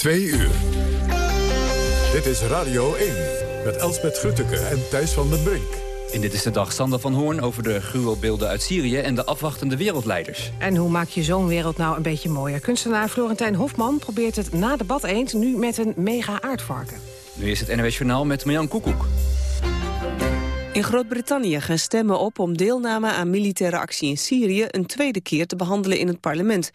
Twee uur. Dit is Radio 1 met Elsbeth Grutteke en Thijs van den Brink. In Dit is de Dag Sander van Hoorn over de gruwelbeelden uit Syrië... en de afwachtende wereldleiders. En hoe maak je zo'n wereld nou een beetje mooier? Kunstenaar Florentijn Hofman probeert het na debat eens... nu met een mega aardvarken. Nu is het NWS Journaal met Marjan Koekoek. In Groot-Brittannië gaan stemmen op om deelname aan militaire actie in Syrië... een tweede keer te behandelen in het parlement.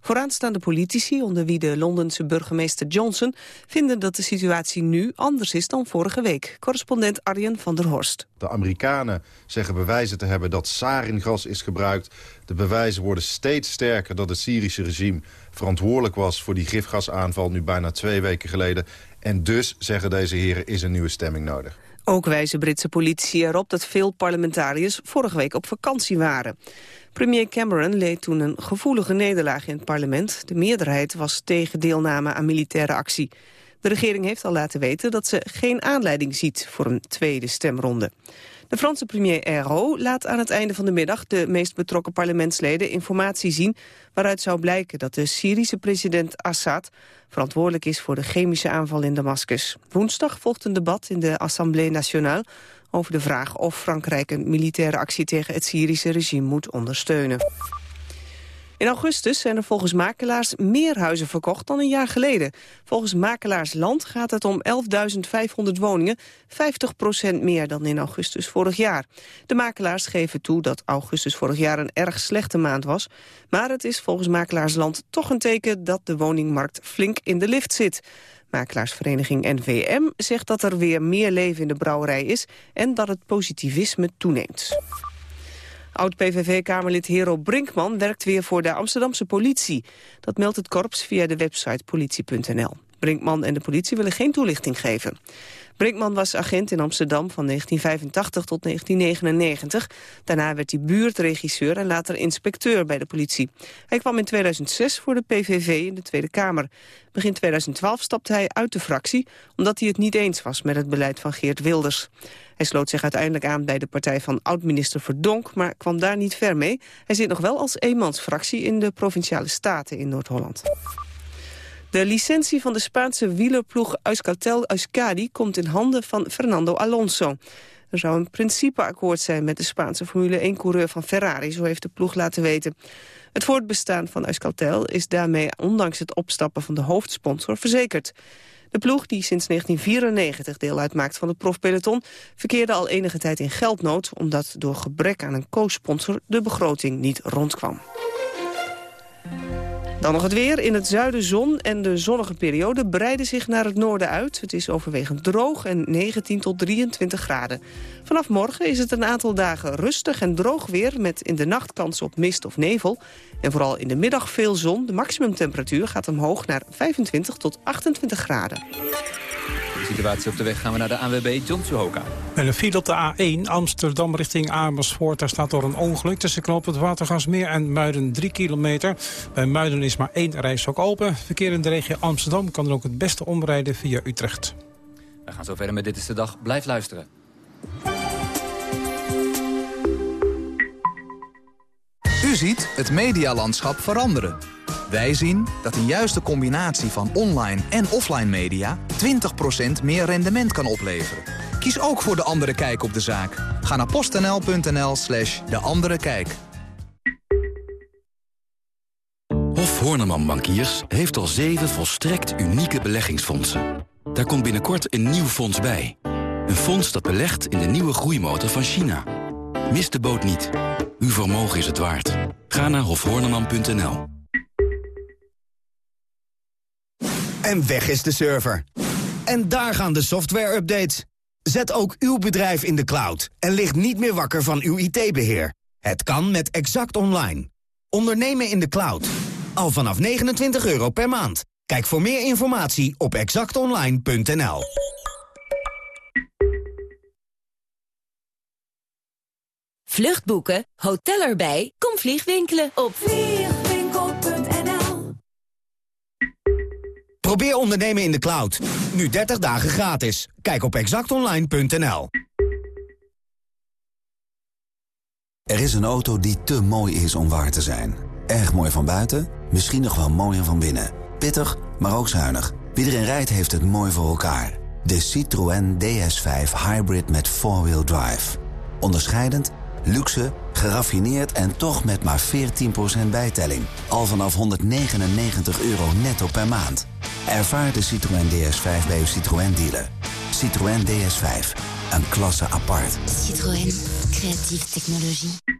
Vooraanstaande politici, onder wie de Londense burgemeester Johnson... vinden dat de situatie nu anders is dan vorige week. Correspondent Arjen van der Horst. De Amerikanen zeggen bewijzen te hebben dat saringas is gebruikt. De bewijzen worden steeds sterker dat het Syrische regime verantwoordelijk was... voor die gifgasaanval nu bijna twee weken geleden. En dus, zeggen deze heren, is een nieuwe stemming nodig. Ook wijzen Britse politici erop dat veel parlementariërs vorige week op vakantie waren. Premier Cameron leed toen een gevoelige nederlaag in het parlement. De meerderheid was tegen deelname aan militaire actie. De regering heeft al laten weten dat ze geen aanleiding ziet voor een tweede stemronde. De Franse premier Ayrault laat aan het einde van de middag de meest betrokken parlementsleden informatie zien waaruit zou blijken dat de Syrische president Assad verantwoordelijk is voor de chemische aanval in Damascus. Woensdag volgt een debat in de Assemblée Nationale over de vraag of Frankrijk een militaire actie tegen het Syrische regime moet ondersteunen. In augustus zijn er volgens makelaars meer huizen verkocht dan een jaar geleden. Volgens Makelaars Land gaat het om 11.500 woningen, 50% meer dan in augustus vorig jaar. De makelaars geven toe dat augustus vorig jaar een erg slechte maand was. Maar het is volgens Makelaars Land toch een teken dat de woningmarkt flink in de lift zit. Makelaarsvereniging NVM zegt dat er weer meer leven in de brouwerij is... en dat het positivisme toeneemt. Oud-PVV-kamerlid Hero Brinkman werkt weer voor de Amsterdamse politie. Dat meldt het korps via de website politie.nl. Brinkman en de politie willen geen toelichting geven. Brinkman was agent in Amsterdam van 1985 tot 1999. Daarna werd hij buurtregisseur en later inspecteur bij de politie. Hij kwam in 2006 voor de PVV in de Tweede Kamer. Begin 2012 stapte hij uit de fractie... omdat hij het niet eens was met het beleid van Geert Wilders. Hij sloot zich uiteindelijk aan bij de partij van oud-minister Verdonk... maar kwam daar niet ver mee. Hij zit nog wel als eenmansfractie in de Provinciale Staten in Noord-Holland. De licentie van de Spaanse wielerploeg Euskaltel-Euskadi komt in handen van Fernando Alonso. Er zou een principeakkoord zijn met de Spaanse Formule 1-coureur van Ferrari, zo heeft de ploeg laten weten. Het voortbestaan van Euskaltel is daarmee, ondanks het opstappen van de hoofdsponsor, verzekerd. De ploeg, die sinds 1994 deel uitmaakt van het profpeloton... verkeerde al enige tijd in geldnood... omdat door gebrek aan een co-sponsor de begroting niet rondkwam. Dan nog het weer. In het zuiden zon en de zonnige periode breiden zich naar het noorden uit. Het is overwegend droog en 19 tot 23 graden. Vanaf morgen is het een aantal dagen rustig en droog weer... met in de nacht kans op mist of nevel. En vooral in de middag veel zon. De maximumtemperatuur gaat omhoog naar 25 tot 28 graden situatie op de weg gaan we naar de ANWB, John Suhoka. En een file op de A1 Amsterdam richting Amersfoort. Daar staat door een ongeluk tussen knoop het Watergasmeer en Muiden 3 kilometer. Bij Muiden is maar één rijstok open. Verkeer in de regio Amsterdam kan er ook het beste omrijden via Utrecht. We gaan zo verder met Dit is de Dag. Blijf luisteren. U ziet het medialandschap veranderen. Wij zien dat een juiste combinatie van online en offline media 20% meer rendement kan opleveren. Kies ook voor De Andere Kijk op de zaak. Ga naar postnl.nl slash De Andere Kijk. Hof Horneman Bankiers heeft al zeven volstrekt unieke beleggingsfondsen. Daar komt binnenkort een nieuw fonds bij. Een fonds dat belegt in de nieuwe groeimotor van China. Mis de boot niet. Uw vermogen is het waard. Ga naar hofhorneman.nl. En weg is de server. En daar gaan de software-updates. Zet ook uw bedrijf in de cloud en ligt niet meer wakker van uw IT-beheer. Het kan met Exact Online. Ondernemen in de cloud. Al vanaf 29 euro per maand. Kijk voor meer informatie op exactonline.nl. Vluchtboeken, hotel erbij, kom vliegwinkelen op Probeer ondernemen in de cloud. Nu 30 dagen gratis. Kijk op exactonline.nl. Er is een auto die te mooi is om waar te zijn. Erg mooi van buiten, misschien nog wel mooier van binnen. Pittig, maar ook zuinig. Wie erin rijdt heeft het mooi voor elkaar. De Citroën DS5 Hybrid met 4-wheel drive. Onderscheidend, luxe, geraffineerd en toch met maar 14% bijtelling. Al vanaf 199 euro netto per maand. Ervaar de Citroën DS5 bij uw Citroën dealer. Citroën DS5, een klasse apart. Citroën, creatieve technologie.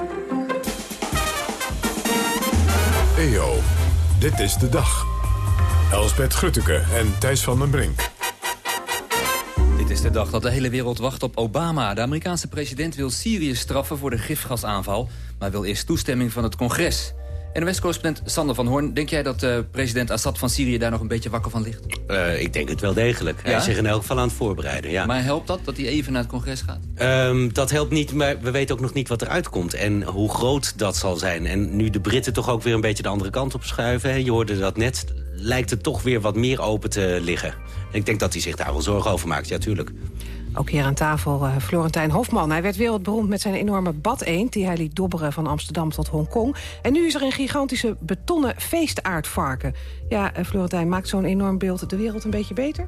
EO, dit is de dag. Elsbeth Grutteke en Thijs van den Brink. Dit is de dag dat de hele wereld wacht op Obama. De Amerikaanse president wil Syrië straffen voor de gifgasaanval... maar wil eerst toestemming van het congres. En correspondent Sander van Hoorn, denk jij dat uh, president Assad van Syrië daar nog een beetje wakker van ligt? Uh, ik denk het wel degelijk. Hij is zich in elk geval aan het voorbereiden, ja. Maar helpt dat, dat hij even naar het congres gaat? Um, dat helpt niet, maar we weten ook nog niet wat eruit komt. En hoe groot dat zal zijn. En nu de Britten toch ook weer een beetje de andere kant op schuiven. Je hoorde dat net, lijkt het toch weer wat meer open te liggen. En ik denk dat hij zich daar wel zorgen over maakt, ja, tuurlijk. Ook hier aan tafel uh, Florentijn Hofman. Hij werd wereldberoemd met zijn enorme bad-eend... die hij liet dobberen van Amsterdam tot Hongkong. En nu is er een gigantische betonnen feestaardvarken. Ja, uh, Florentijn, maakt zo'n enorm beeld de wereld een beetje beter?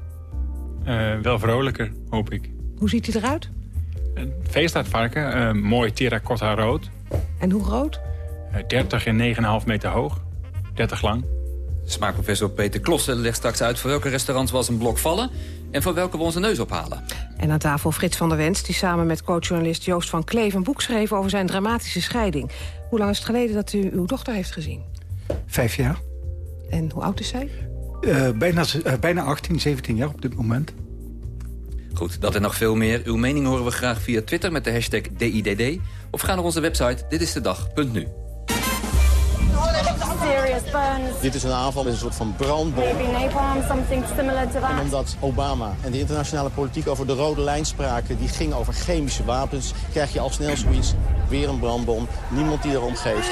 Uh, wel vrolijker, hoop ik. Hoe ziet hij eruit? Een feestaardvarken, mooi terracotta rood. En hoe groot? 30 en 9,5 meter hoog. 30 lang. Smaakprofessor Peter Klossen legt straks uit... voor welke restaurants was een blok vallen... en voor welke we onze neus ophalen. En aan tafel Frits van der Wens, die samen met coachjournalist Joost van Kleef... een boek schreef over zijn dramatische scheiding. Hoe lang is het geleden dat u uw dochter heeft gezien? Vijf jaar. En hoe oud is zij? Uh, bijna, uh, bijna 18, 17 jaar op dit moment. Goed, dat en nog veel meer. Uw mening horen we graag via Twitter met de hashtag DIDD... of ga naar onze website ditistedag.nu. Dit is een aanval, is een soort van brandbom. En omdat Obama en de internationale politiek over de rode lijn spraken... die ging over chemische wapens, krijg je al snel zoiets. Weer een brandbom, niemand die erom geeft.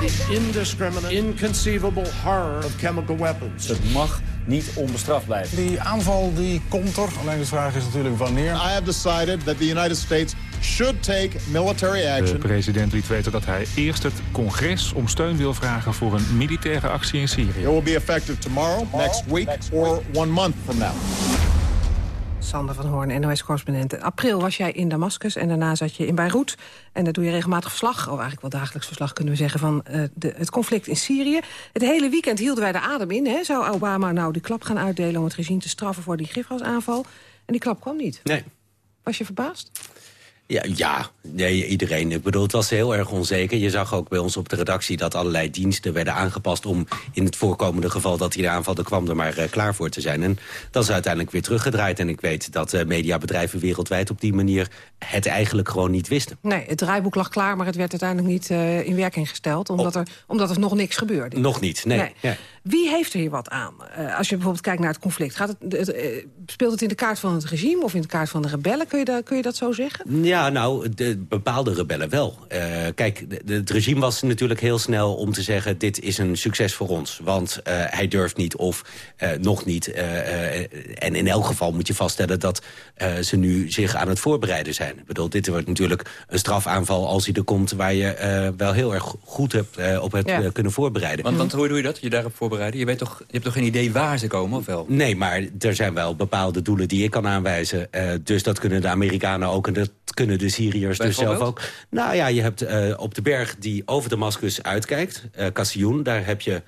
The indiscriminate, inconceivable horror of chemical weapons. Het mag niet onbestraft blijven. Die aanval die komt er, alleen de vraag is natuurlijk wanneer. I have decided that the United States should take military action. De president liet weten dat hij eerst het congres om steun wil vragen voor een militaire actie in Syrië. It will be effective tomorrow, next week or one month from now. Sander van Hoorn, NOS-correspondent. April was jij in Damascus en daarna zat je in Beirut. En daar doe je regelmatig verslag, of eigenlijk wel dagelijks verslag kunnen we zeggen... van uh, de, het conflict in Syrië. Het hele weekend hielden wij de adem in. Hè? Zou Obama nou die klap gaan uitdelen om het regime te straffen voor die gifgasaanval? En die klap kwam niet. Nee. Was je verbaasd? Ja, ja nee, iedereen. Ik bedoel, het was heel erg onzeker. Je zag ook bij ons op de redactie dat allerlei diensten werden aangepast... om in het voorkomende geval dat hij de aanval er kwam... er maar uh, klaar voor te zijn. En dat is uiteindelijk weer teruggedraaid. En ik weet dat uh, mediabedrijven wereldwijd op die manier... het eigenlijk gewoon niet wisten. Nee, het draaiboek lag klaar, maar het werd uiteindelijk niet uh, in werking gesteld... omdat, er, omdat er nog niks gebeurde. Nog niet, nee. nee. Ja. Wie heeft er hier wat aan? als je bijvoorbeeld kijkt naar het conflict... Gaat het, het speelt het in de kaart van het regime of in de kaart van de rebellen? Kun je, dat, kun je dat zo zeggen? Ja, nou, de bepaalde rebellen wel. Uh, kijk, de, de, het regime was natuurlijk heel snel om te zeggen... dit is een succes voor ons, want uh, hij durft niet of uh, nog niet. en in elk geval moet je vaststellen dat ze nu zich aan het voorbereiden zijn. Ik bedoel, dit wordt natuurlijk een strafaanval als hij er komt... waar je wel heel erg goed hebt, op hebt ja. kunnen voorbereiden. Want, want hoe doe je dat, je daarop voorbereiden? Je, weet toch, je hebt toch geen idee waar ze komen, of wel? Nee, maar er zijn wel bepaalde doelen die ik kan aanwijzen. dus dat kunnen de Amerikanen ook en dat kunnen de Syriërs dus zelf ook. Nou ja, je hebt uh, op de berg die over Damascus uitkijkt, uh, Kassioen, daar heb je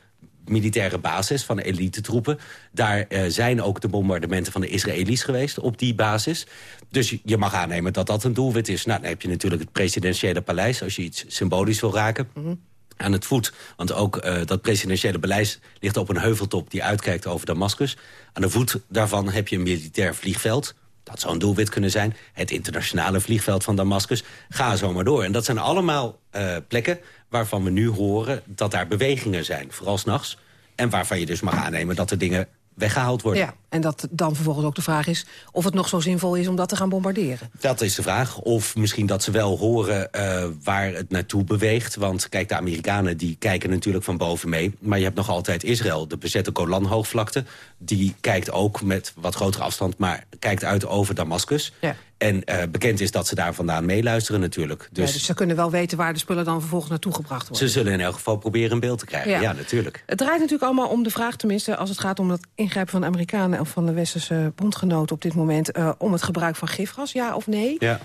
militaire basis van elite troepen. Daar uh, zijn ook de bombardementen van de Israëli's geweest op die basis. Dus je mag aannemen dat dat een doelwit is. Nou, dan heb je natuurlijk het presidentiële paleis... als je iets symbolisch wil raken. Mm -hmm aan het voet. Want ook uh, dat presidentiële beleid ligt op een heuveltop... die uitkijkt over Damascus. Aan de voet daarvan heb je een militair vliegveld. Dat zou een doelwit kunnen zijn. Het internationale vliegveld van Damascus. Ga zo maar door. En dat zijn allemaal uh, plekken waarvan we nu horen dat daar bewegingen zijn. Vooral s'nachts. En waarvan je dus mag aannemen dat er dingen weggehaald worden. Ja, en dat dan vervolgens ook de vraag is of het nog zo zinvol is om dat te gaan bombarderen. Dat is de vraag. Of misschien dat ze wel horen uh, waar het naartoe beweegt. Want kijk, de Amerikanen die kijken natuurlijk van boven mee. Maar je hebt nog altijd Israël, de bezette Golanhoogvlakte. Die kijkt ook met wat grotere afstand, maar kijkt uit over Damascus. Ja. En uh, bekend is dat ze daar vandaan meeluisteren natuurlijk. Dus, ja, dus ze kunnen wel weten waar de spullen dan vervolgens naartoe gebracht worden. Ze zullen in elk geval proberen een beeld te krijgen. Ja. ja. natuurlijk. Het draait natuurlijk allemaal om de vraag, tenminste als het gaat om het ingrijpen van de Amerikanen... of van de westerse bondgenoten op dit moment... Uh, om het gebruik van gifgas, ja of nee? Ja.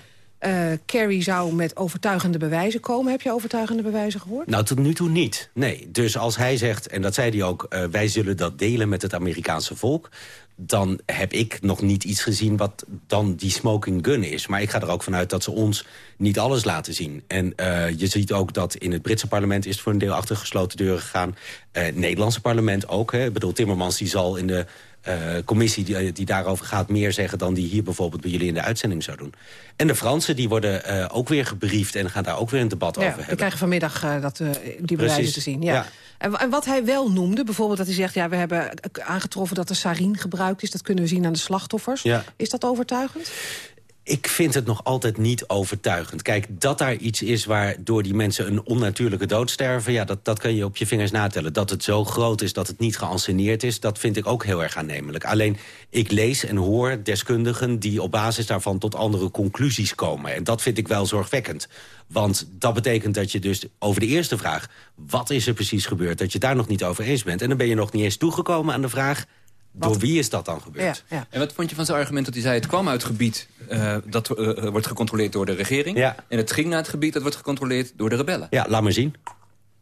Uh, Kerry zou met overtuigende bewijzen komen. Heb je overtuigende bewijzen gehoord? Nou, tot nu toe niet. Nee. Dus als hij zegt, en dat zei hij ook... Uh, wij zullen dat delen met het Amerikaanse volk dan heb ik nog niet iets gezien wat dan die smoking gun is. Maar ik ga er ook vanuit dat ze ons niet alles laten zien. En uh, je ziet ook dat in het Britse parlement is het voor een deel achter gesloten deuren gegaan. Uh, het Nederlandse parlement ook. Hè. Ik bedoel, Timmermans die zal in de commissie die, die, daarover gaat meer zeggen... dan die hier bijvoorbeeld bij jullie in de uitzending zou doen. En de Fransen die worden uh, ook weer gebriefd en gaan daar ook weer een debat ja, over hebben. We krijgen vanmiddag uh, dat, die bewijzen te zien. Ja. ja. En, en, wat hij wel noemde, bijvoorbeeld dat hij zegt... ja, we hebben aangetroffen dat er sarin gebruikt is. Dat kunnen we zien aan de slachtoffers. Ja. Is dat overtuigend? Ik vind het nog altijd niet overtuigend. Kijk, dat daar iets is waardoor die mensen een onnatuurlijke dood sterven... ja, dat, dat kan je op je vingers natellen. Dat het zo groot is dat het niet geanceneerd is... dat vind ik ook heel erg aannemelijk. Alleen, ik lees en hoor deskundigen die op basis daarvan... tot andere conclusies komen. En dat vind ik wel zorgwekkend. Want dat betekent dat je dus over de eerste vraag... wat is er precies gebeurd, dat je daar nog niet over eens bent. En dan ben je nog niet eens toegekomen aan de vraag door wie is dat dan gebeurd? Ja, ja. En wat vond je van zijn argument dat hij zei... het kwam uit het gebied uh, dat uh, wordt gecontroleerd door de regering... Ja. en het ging naar het gebied dat wordt gecontroleerd door de rebellen? Ja, laat maar zien.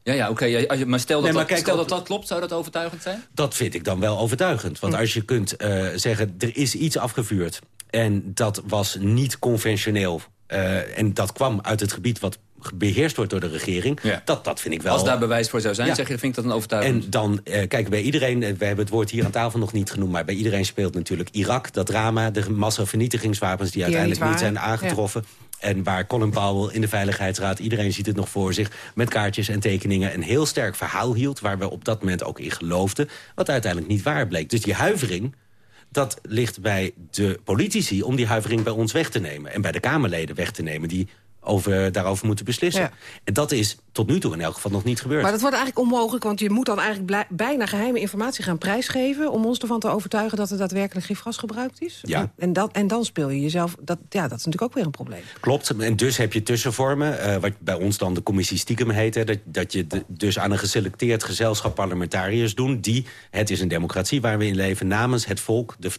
Ja, ja oké. Okay. Maar stel, dat, nee, maar kijk, stel dat dat klopt, zou dat overtuigend zijn? Dat vind ik dan wel overtuigend. Want hm. als je kunt uh, zeggen, er is iets afgevuurd... en dat was niet conventioneel... en dat kwam uit het gebied wat beheerst wordt door de regering. Ja. Dat, dat vind ik wel... Als daar bewijs voor zou zijn, zeg je, vind ik dat een overtuiging. En dan, eh, kijk, bij iedereen, eh, we hebben het woord hier aan tafel nog niet genoemd... maar bij iedereen speelt natuurlijk Irak, dat drama... de massavernietigingswapens die, die uiteindelijk niet, zijn aangetroffen... En waar Colin Powell in de Veiligheidsraad... iedereen ziet het nog voor zich, met kaartjes en tekeningen... een heel sterk verhaal hield, waar we op dat moment ook in geloofden... wat uiteindelijk niet waar bleek. Dus die huivering, dat ligt bij de politici... om die huivering bij ons weg te nemen. En bij de Kamerleden weg te nemen... die over, daarover moeten beslissen. En dat is tot nu toe in elk geval nog niet gebeurd. Maar dat wordt eigenlijk onmogelijk, want je moet dan eigenlijk bijna geheime informatie gaan prijsgeven... om ons ervan te overtuigen dat er daadwerkelijk gifgas gebruikt is. Ja. En, dat, en dan speel je jezelf... Dat, ja, dat is natuurlijk ook weer een probleem. Klopt, en dus heb je tussenvormen, uh, wat bij ons dan de commissie stiekem heet... Hè, dat, dat je dus aan een geselecteerd gezelschap parlementariërs doen... die, het is een democratie waar we in leven, namens het volk... de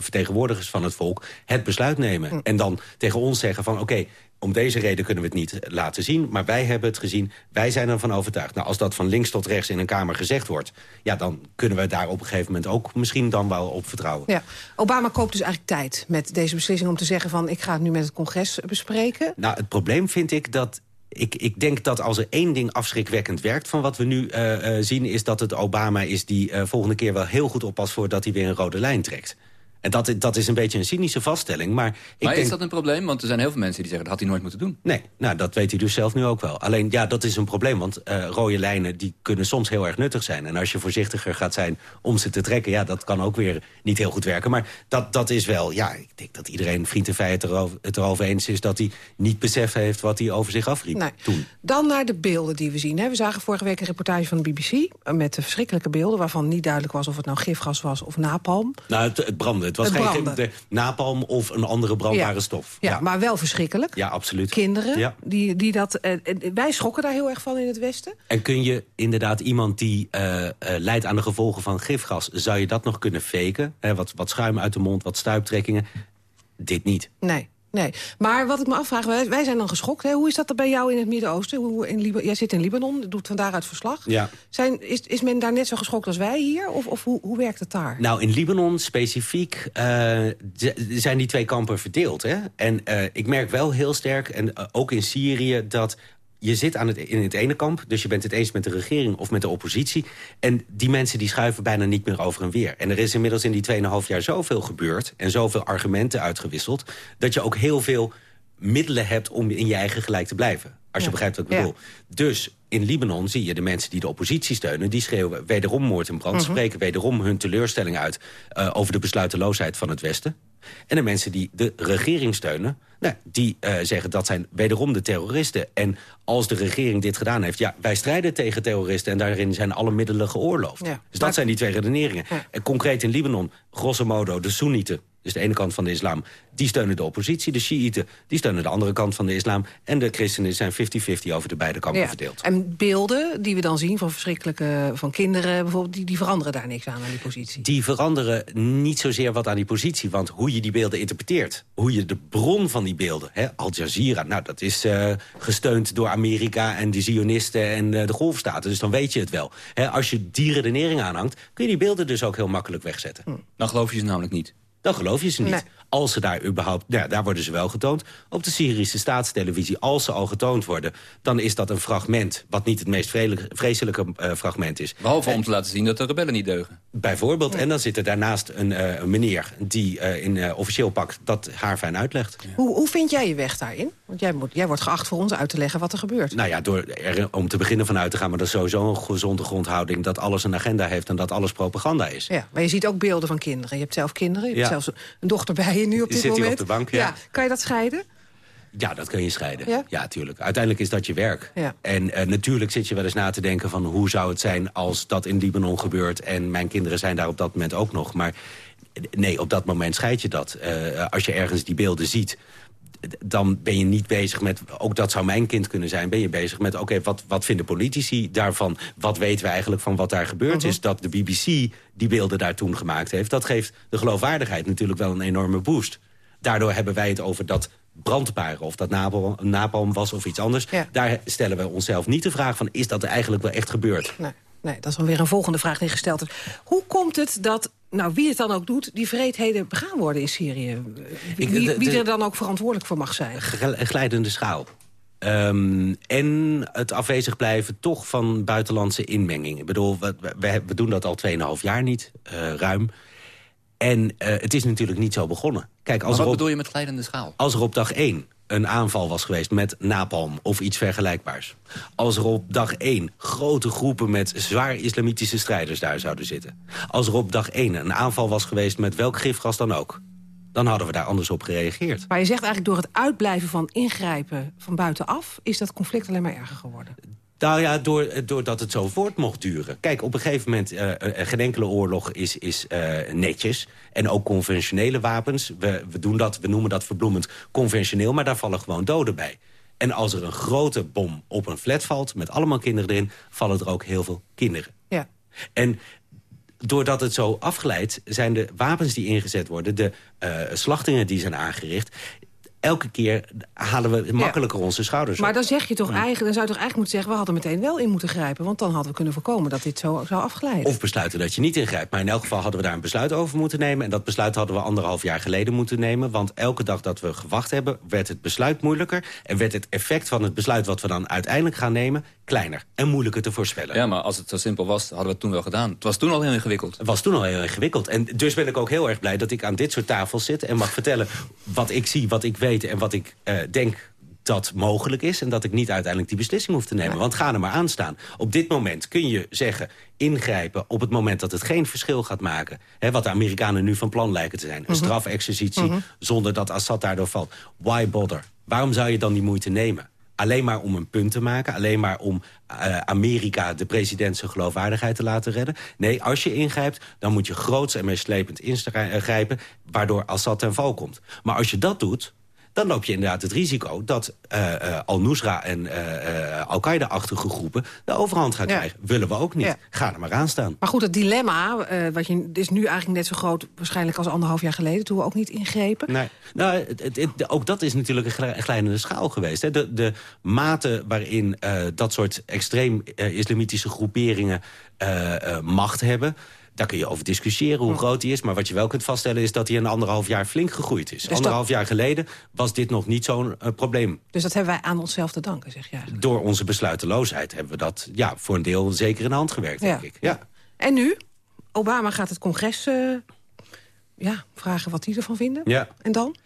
vertegenwoordigers van het volk, het besluit nemen. Hm. En dan tegen ons zeggen van, oké, om deze reden kunnen we het niet laten zien. Maar wij hebben het gezien, wij zijn ervan overtuigd. Nou, als dat van links tot rechts in een Kamer gezegd wordt... ja, dan kunnen we daar op een gegeven moment ook misschien dan wel op vertrouwen. Ja. Obama koopt dus eigenlijk tijd met deze beslissing om te zeggen... van ik ga het nu met het congres bespreken. Nou, het probleem vind ik dat ik, ik, denk dat als er één ding afschrikwekkend werkt van wat we nu uh, uh, zien... is dat het Obama is die uh, volgende keer wel heel goed oppast... voordat hij weer een rode lijn trekt. En dat, dat is een beetje een cynische vaststelling. Maar, ik maar denk... is dat een probleem? Want er zijn heel veel mensen die zeggen... dat had hij nooit moeten doen. Nee, nou, dat weet hij dus zelf nu ook wel. Alleen, ja, dat is een probleem. Want uh, rode lijnen die kunnen soms heel erg nuttig zijn. En als je voorzichtiger gaat zijn om ze te trekken... ja, dat kan ook weer niet heel goed werken. Maar dat, dat is wel... Ja, ik denk dat iedereen vriend en vijand erover, het erover eens is... dat hij niet besef heeft wat hij over zich afriep nee. toen. Dan naar de beelden die we zien. Hè. We zagen vorige week een reportage van de BBC... met de verschrikkelijke beelden... waarvan niet duidelijk was of het nou gifgas was of napalm. Nou, het, het brandde. Het was het geen... Napalm of een andere brandbare ja. stof. Ja, ja, maar wel verschrikkelijk. Ja, absoluut. Kinderen, ja. die, die dat... Uh, wij schrokken daar heel erg van in het Westen. En kun je inderdaad iemand die uh, uh, lijdt aan de gevolgen van gifgas... zou je dat nog kunnen faken? wat, wat schuim uit de mond, wat stuiptrekkingen. Dit niet. Nee. Nee, maar wat ik me afvraag, wij, wij zijn dan geschokt. Hè? Hoe is dat er bij jou in het Midden-Oosten? Jij zit in Libanon, doet van daaruit verslag. Ja. Zijn, is, is men daar net zo geschokt als wij hier? Of, of hoe, hoe werkt het daar? Nou, in Libanon specifiek uh, zijn die twee kampen verdeeld. Hè? En uh, ik merk wel heel sterk, en uh, ook in Syrië... dat je zit aan het, in het ene kamp, dus je bent het eens met de regering of met de oppositie. En die mensen die schuiven bijna niet meer over en weer. En er is inmiddels in die 2,5 jaar zoveel gebeurd... en zoveel argumenten uitgewisseld... dat je ook heel veel middelen hebt om in je eigen gelijk te blijven. Als je begrijpt wat ik bedoel. Dus in Libanon zie je de mensen die de oppositie steunen... die schreeuwen wederom moord en brand, Mhm. spreken wederom hun teleurstelling uit... eh, over de besluiteloosheid van het Westen. En de mensen die de regering steunen... Nou, die eh, zeggen dat zijn wederom de terroristen. En als de regering dit gedaan heeft... ja, wij strijden tegen terroristen... en daarin zijn alle middelen geoorloofd. Ja. Dus dat Maar- zijn die twee redeneringen. En concreet in Libanon, grosso modo, de Soenieten... dus de ene kant van de islam, die steunen de oppositie. De Shiiten, die steunen de andere kant van de islam. En de christenen zijn 50-50 over de beide kampen Ja. verdeeld. En beelden die we dan zien van verschrikkelijke... van kinderen bijvoorbeeld, die, die veranderen daar niks aan aan die positie. Die veranderen niet zozeer wat aan die positie. Want hoe je die beelden interpreteert. Hoe je de bron van die beelden. Hè, Al Jazeera, nou dat is eh, gesteund door Amerika en de Zionisten en eh, de golfstaten. Dus dan weet je het wel. Hè, als je die redenering aanhangt, kun je die beelden dus ook heel makkelijk wegzetten. Dan geloof je ze namelijk niet. Dan geloof je ze niet. Als ze daar überhaupt... Nou, ja, daar worden ze wel getoond. Op de Syrische staatstelevisie, als ze al getoond worden... dan is dat een fragment, wat niet het meest vreselijke eh, fragment is. Behalve om te laten zien dat de rebellen niet deugen. Bijvoorbeeld. En dan zit er daarnaast een, eh, een meneer die eh, in eh, officieel pak dat haar fijn uitlegt. Hoe, hoe vind jij je weg daarin? Want jij, moet, jij wordt geacht voor ons uit te leggen wat er gebeurt. Nou ja, door er om te beginnen vanuit te gaan... maar dat is sowieso een gezonde grondhouding... dat alles een agenda heeft en dat alles propaganda is. Ja, maar je ziet ook beelden van kinderen. Je hebt zelf kinderen, je hebt Ja. zelfs een dochter bij je nu op Die dit zit hier moment. op de bank, ja. Kan je dat scheiden? Ja, dat kun je scheiden. Ja? Ja, tuurlijk. Uiteindelijk is dat je werk. Ja. En eh, natuurlijk zit je wel eens na te denken van... hoe zou het zijn als dat in Libanon gebeurt... en mijn kinderen zijn daar op dat moment ook nog. Maar eh, nee, op dat moment scheid je dat. Eh, als je ergens die beelden ziet dan ben je niet bezig met... ook dat zou mijn kind kunnen zijn... ben je bezig met, oké, wat, wat vinden politici daarvan? Wat weten we eigenlijk van wat daar gebeurd is? Dat de BBC die beelden daar toen gemaakt heeft... dat geeft de geloofwaardigheid natuurlijk wel een enorme boost. Daardoor hebben wij het over dat brandbare... of dat napalm, napalm was of iets anders. Daar stellen we onszelf niet de vraag van... is dat er eigenlijk wel echt gebeurd? Nee, nee, dat is dan weer een volgende vraag die gesteld is. Hoe komt het dat, nou wie het dan ook doet... die vreedheden begaan worden in Syrië? Wie, wie, er dan ook verantwoordelijk voor mag zijn? Glijdende schaal. Ehm, en het afwezig blijven toch van buitenlandse inmenging. Ik bedoel, we, we, we doen dat al 2,5 jaar niet, eh, ruim. En eh, het is natuurlijk niet zo begonnen. Kijk, als Maar er wat op, bedoel je met glijdende schaal? als er op dag 1 een aanval was geweest met napalm of iets vergelijkbaars. Als er op dag 1 grote groepen met zwaar islamitische strijders daar zouden zitten. Als er op dag 1 een aanval was geweest met welk gifgas dan ook. Dan hadden we daar anders op gereageerd. Maar je zegt eigenlijk door het uitblijven van ingrijpen van buitenaf... is dat conflict alleen maar erger geworden. Nou ja, door, doordat het zo voort mocht duren. Kijk, op een gegeven moment, eh, eh, geen enkele oorlog is, is eh, netjes. En ook conventionele wapens. We, we, doen dat, we noemen dat verbloemend conventioneel, maar daar vallen gewoon doden bij. En als er een grote bom op een flat valt, met allemaal kinderen erin... vallen er ook heel veel kinderen. Ja. En doordat het zo afglijdt, zijn de wapens die ingezet worden... de eh, slachtingen die zijn aangericht... elke keer halen we makkelijker onze schouders Maar op. dan zeg je toch eigenlijk, dan zou je toch eigenlijk moeten zeggen... we hadden meteen wel in moeten grijpen, want dan hadden we kunnen voorkomen... dat dit zo zou afglijden. Of besluiten dat je niet ingrijpt. Maar in elk geval hadden we daar een besluit over moeten nemen. En dat besluit hadden we anderhalf jaar geleden moeten nemen. Want elke dag dat we gewacht hebben, werd het besluit moeilijker. En werd het effect van het besluit wat we dan uiteindelijk gaan nemen... kleiner en moeilijker te voorspellen. Ja, maar als het zo simpel was, hadden we het toen wel gedaan. Het was toen al heel ingewikkeld. Het was toen al heel ingewikkeld. En dus ben ik ook heel erg blij dat ik aan dit soort tafels zit... en mag vertellen wat ik zie, wat ik weet en wat ik eh, denk dat mogelijk is... en dat ik niet uiteindelijk die beslissing hoef te nemen. Want ga er maar aan staan. Op dit moment kun je zeggen ingrijpen op het moment dat het geen verschil gaat maken. Hè, wat de Amerikanen nu van plan lijken te zijn. Een Mhm. strafexercitie Mhm. zonder dat Assad daardoor valt. Why bother? Waarom zou je dan die moeite nemen? Alleen maar om een punt te maken. Alleen maar om eh, Amerika, de president, zijn geloofwaardigheid te laten redden. Nee, als je ingrijpt, dan moet je groots en meeslepend ingrijpen... waardoor Assad ten val komt. Maar als je dat doet, dan loop je inderdaad het risico... dat eh, eh, Al-Nusra en eh, Al-Qaeda-achtige groepen de overhand gaan Ja. krijgen. Willen we ook niet. Ja. Ga er maar aan staan. Maar goed, het dilemma wat je, is nu eigenlijk net zo groot... waarschijnlijk als anderhalf jaar geleden, toen we ook niet ingrepen. Nee. Nou, het, het- het- ook dat is natuurlijk een glij- glijdende schaal geweest. Hè. De, de mate waarin dat soort extreem islamitische groeperingen macht hebben... Daar kun je over discussiëren hoe groot die is. Maar wat je wel kunt vaststellen is dat hij in anderhalf jaar flink gegroeid is. Dus anderhalf jaar geleden was dit nog niet zo'n uh, probleem. Dus dat hebben wij aan onszelf te danken, zeg je Door onze besluiteloosheid hebben we dat ja, voor een deel zeker in de hand gewerkt, denk ik. Ja. En nu? Obama gaat het congres uh, ja, vragen wat die ervan vinden. Ja. En dan?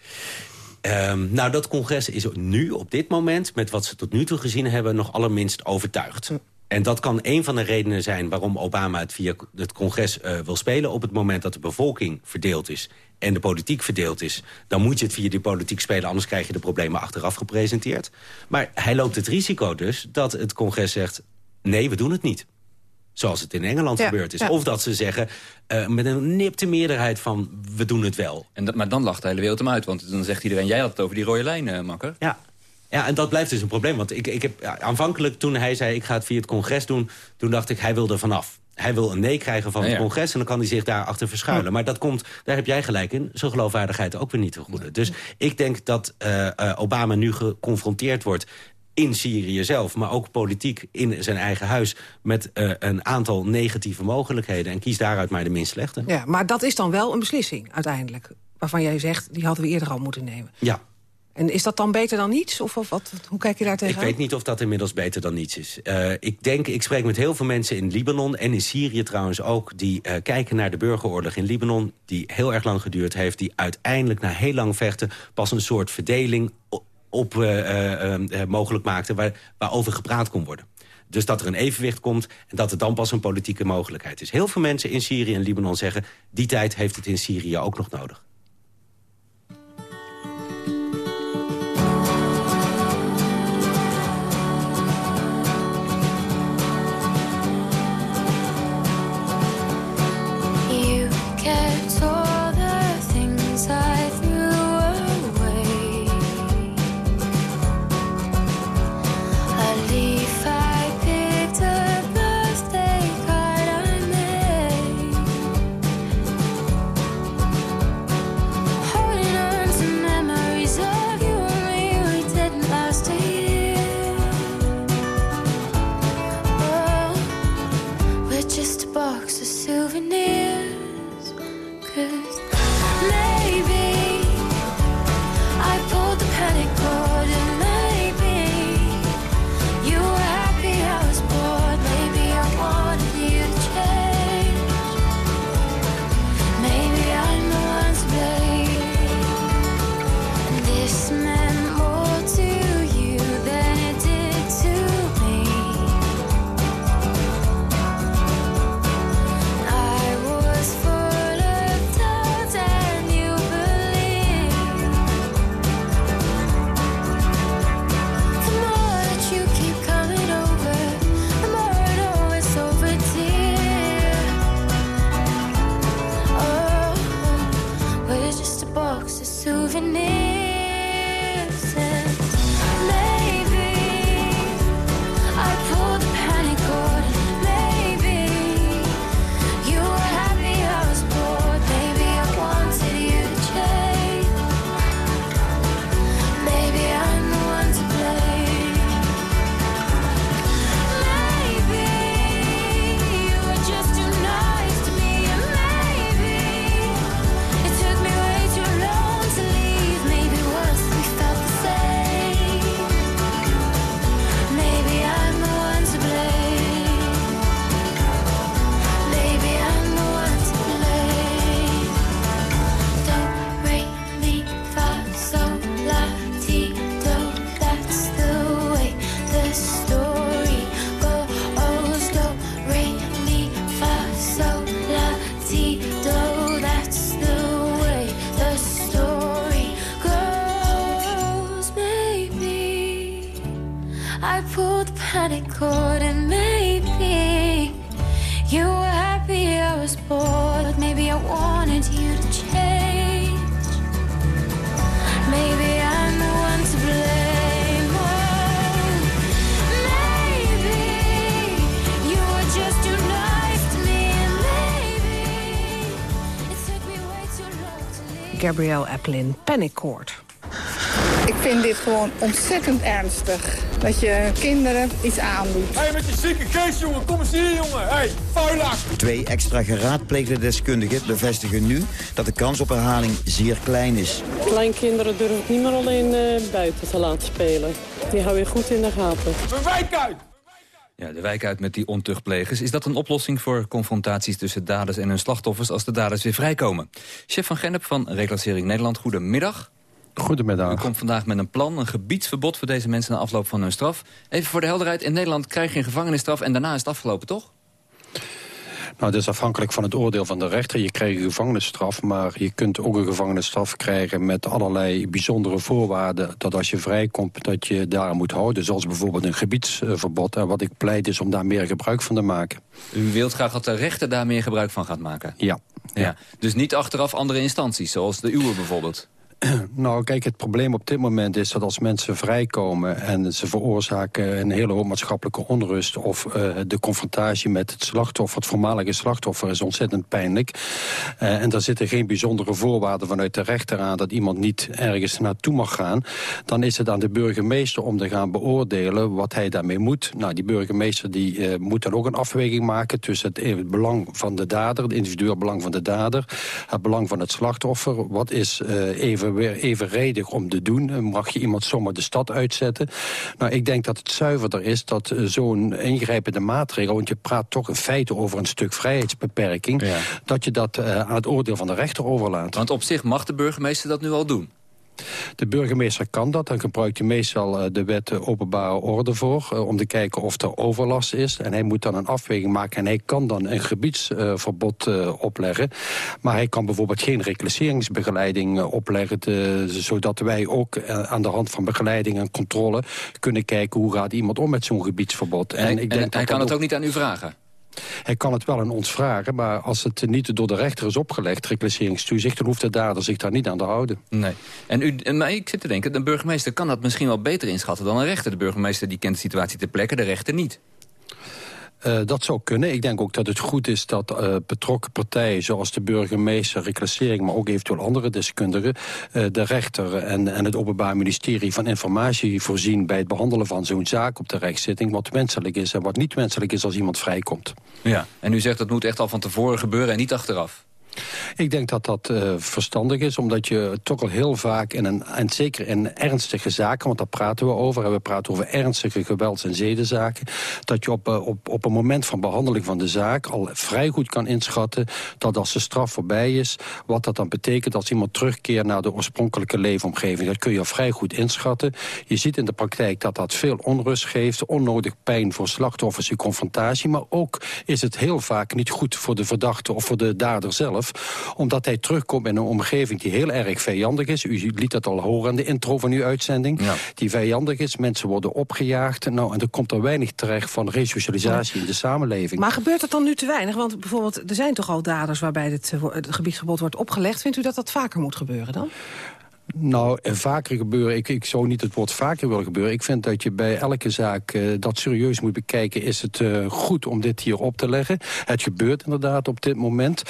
Um, nou, dat congres is nu, op dit moment... met wat ze tot nu toe gezien hebben, nog allerminst overtuigd. En dat kan een van de redenen zijn waarom Obama het via het congres uh, wil spelen. Op het moment dat de bevolking verdeeld is en de politiek verdeeld is... dan moet je het via die politiek spelen, anders krijg je de problemen achteraf gepresenteerd. Maar hij loopt het risico dus dat het congres zegt... nee, we doen het niet. Zoals het in Engeland gebeurd is. Of dat ze zeggen, uh, met een nipte meerderheid van... we doen het wel. En dat, maar dan lacht de hele wereld hem uit. Want dan zegt iedereen, jij had het over die rode lijn, uh, makker. Ja. Ja, en dat blijft dus een probleem. Want ik, ik heb aanvankelijk, toen hij zei... ik ga het via het congres doen, toen dacht ik, hij wil er vanaf. Hij wil een nee krijgen van het congres en dan kan hij zich daarachter verschuilen. Maar dat komt, daar heb jij gelijk in, zijn geloofwaardigheid ook weer niet te goede. Dus ik denk dat uh, uh, Obama nu geconfronteerd wordt in Syrië zelf, maar ook politiek in zijn eigen huis... met uh, een aantal negatieve mogelijkheden. En kies daaruit maar de minst slechte. Ja, maar dat is dan wel een beslissing uiteindelijk. Waarvan jij zegt, die hadden we eerder al moeten nemen. Ja. En is dat dan beter dan niets? Of, of wat, hoe kijk je daar tegenaan? Ik weet niet of dat inmiddels beter dan niets is. Uh, ik denk, ik spreek met heel veel mensen in Libanon en in Syrië trouwens ook... die uh, kijken naar de burgeroorlog in Libanon, die heel erg lang geduurd heeft... die uiteindelijk na heel lang vechten pas een soort verdeling op uh, uh, mogelijk maakte... Waar, waarover gepraat kon worden. Dus dat er een evenwicht komt en dat het dan pas een politieke mogelijkheid is. Heel veel mensen in Syrië en Libanon zeggen... die tijd heeft het in Syrië ook nog nodig. Gabrielle Applin, Panic Court. Ik vind dit gewoon ontzettend ernstig. dat je kinderen iets aandoet. Hé, hey, met je zieke geest, jongen. Kom eens hier, jongen. Hé, hey, vuilak. Twee extra geraadpleegde deskundigen bevestigen nu dat de kans op herhaling zeer klein is. Kleinkinderen durf ik niet meer alleen uh, buiten te laten spelen. Die hou je goed in de gaten. De wijk uit! Ja, de wijk uit met die ontuchtplegers. Is dat een oplossing voor confrontaties tussen daders en hun slachtoffers... als de daders weer vrijkomen? Chef van Gennep van Reclassering Nederland, goedemiddag. Goedemiddag. U komt vandaag met een plan, een gebiedsverbod voor deze mensen na afloop van hun straf. Even voor de helderheid, in Nederland krijg je een gevangenisstraf en daarna is het afgelopen, toch? Nou, dat is afhankelijk van het oordeel van de rechter. Je krijgt een gevangenisstraf, maar je kunt ook een gevangenisstraf krijgen... met allerlei bijzondere voorwaarden dat als je vrijkomt... dat je daar moet houden, zoals bijvoorbeeld een gebiedsverbod. En wat ik pleit is om daar meer gebruik van te maken. U wilt graag dat de rechter daar meer gebruik van gaat maken? Ja. ja. Dus niet achteraf andere instanties, zoals de uwe bijvoorbeeld? Nou, kijk, het probleem op dit moment is dat als mensen vrijkomen... en ze veroorzaken een hele hoop maatschappelijke onrust... of uh, de confrontatie met het slachtoffer, het voormalige slachtoffer... is ontzettend pijnlijk. Uh, en daar zitten geen bijzondere voorwaarden vanuit de rechter aan... dat iemand niet ergens naartoe mag gaan. Dan is het aan de burgemeester om te gaan beoordelen wat hij daarmee moet. Nou, die burgemeester die, uh, moet dan ook een afweging maken... tussen het, het belang van de dader, het individueel belang van de dader... het belang van het slachtoffer. Wat is even weer evenredig om te doen. Mag je iemand zomaar de stad uitzetten? Nou, ik denk dat het zuiverder is dat uh, zo'n ingrijpende maatregel... want je praat toch in feite over een stuk vrijheidsbeperking... Ja. dat je dat uh, aan het oordeel van de rechter overlaat. Want op zich mag de burgemeester dat nu al doen? De burgemeester kan dat. Dan gebruikt hij meestal de wet openbare orde voor... om te kijken of er overlast is. En hij moet dan een afweging maken. En hij kan dan een gebiedsverbod opleggen. Maar hij kan bijvoorbeeld geen reclasseringsbegeleiding opleggen... Zodat wij ook aan de hand van begeleiding en controle... kunnen kijken hoe gaat iemand om met zo'n gebiedsverbod. En, en, ik denk en hij kan het ook niet aan u vragen? Hij kan het wel aan ons vragen, maar als het niet door de rechter is opgelegd... reclasseringstoezicht, dan hoeft de dader zich daar niet aan te houden. Nee. En u, maar ik zit te denken, de burgemeester kan dat misschien wel beter inschatten dan een rechter. De burgemeester die kent de situatie ter plekke, de rechter niet. Uh, dat zou kunnen. Ik denk ook dat het goed is dat uh, betrokken partijen... zoals de burgemeester, reclassering... maar ook eventueel andere deskundigen... Uh, de rechter en, en het Openbaar Ministerie van informatie voorzien... bij het behandelen van zo'n zaak op de rechtszitting... wat wenselijk is en wat niet wenselijk is als iemand vrijkomt. Ja, en u zegt dat moet echt al van tevoren gebeuren en niet achteraf. Ik denk dat dat uh, verstandig is, omdat je toch al heel vaak... In een, en zeker in ernstige zaken, want daar praten we over... en we praten over ernstige gewelds- en zedenzaken... dat je op, uh, op, op een moment van behandeling van de zaak... al vrij goed kan inschatten dat als de straf voorbij is... wat dat dan betekent als iemand terugkeert naar de oorspronkelijke leefomgeving. Dat kun je al vrij goed inschatten. Je ziet in de praktijk dat dat veel onrust geeft... onnodig pijn voor slachtoffers in confrontatie... maar ook is het heel vaak niet goed voor de verdachte of voor de dader zelf omdat hij terugkomt in een omgeving die heel erg vijandig is. U liet dat al horen in de intro van uw uitzending. Ja. Die vijandig is, mensen worden opgejaagd. Nou, en er komt er weinig terecht van resocialisatie in de samenleving. Maar gebeurt dat dan nu te weinig? Want bijvoorbeeld, er zijn toch al daders waarbij het, het gebiedsverbod wordt opgelegd. Vindt u dat dat vaker moet gebeuren dan? Nou, vaker gebeuren, ik, ik zou niet het woord vaker willen gebeuren. Ik vind dat je bij elke zaak uh, dat serieus moet bekijken. Is het uh, goed om dit hier op te leggen? Het gebeurt inderdaad op dit moment.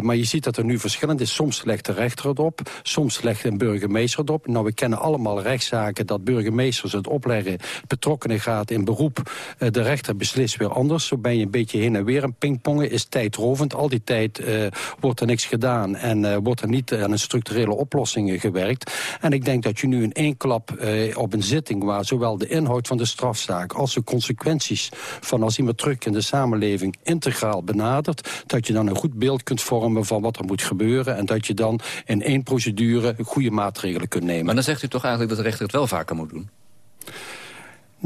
Maar je ziet dat er nu verschillend is. Soms legt de rechter het op, soms legt een burgemeester het op. Nou, we kennen allemaal rechtszaken dat burgemeesters het opleggen. Betrokkenen gaat in beroep. de rechter beslist weer anders. Zo ben je een beetje heen en weer een pingpongen. Is tijdrovend. Al die tijd wordt er niks gedaan. En wordt er niet aan een structurele oplossingen gewerkt. En ik denk dat je nu in één klap eh, op een zitting... waar zowel de inhoud van de strafzaak als de consequenties... van als iemand terug in de samenleving integraal benadert... dat je dan een goed beeld kunt vormen van wat er moet gebeuren... en dat je dan in één procedure goede maatregelen kunt nemen. Maar dan zegt u toch eigenlijk dat de rechter het wel vaker moet doen?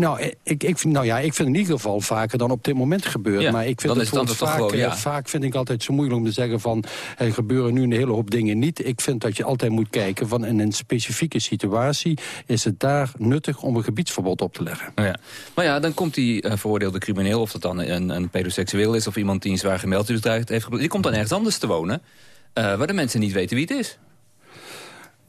Nou, ik, ik, nou ja, ik vind in ieder geval vaker dan op dit moment gebeurt. Ja, maar ik vind dan het, het vaak, gewoon, ja. vaak vind ik altijd zo moeilijk om te zeggen van... er gebeuren nu een hele hoop dingen niet. Ik vind dat je altijd moet kijken van in een specifieke situatie... is het daar nuttig om een gebiedsverbod op te leggen. Nou ja. Maar ja, dan komt die uh, veroordeelde crimineel... of dat dan een, een pedoseksueel is of iemand die een zwaar gemeldheidsbedrijf heeft... die komt dan ergens anders te wonen... Uh, waar de mensen niet weten wie het is.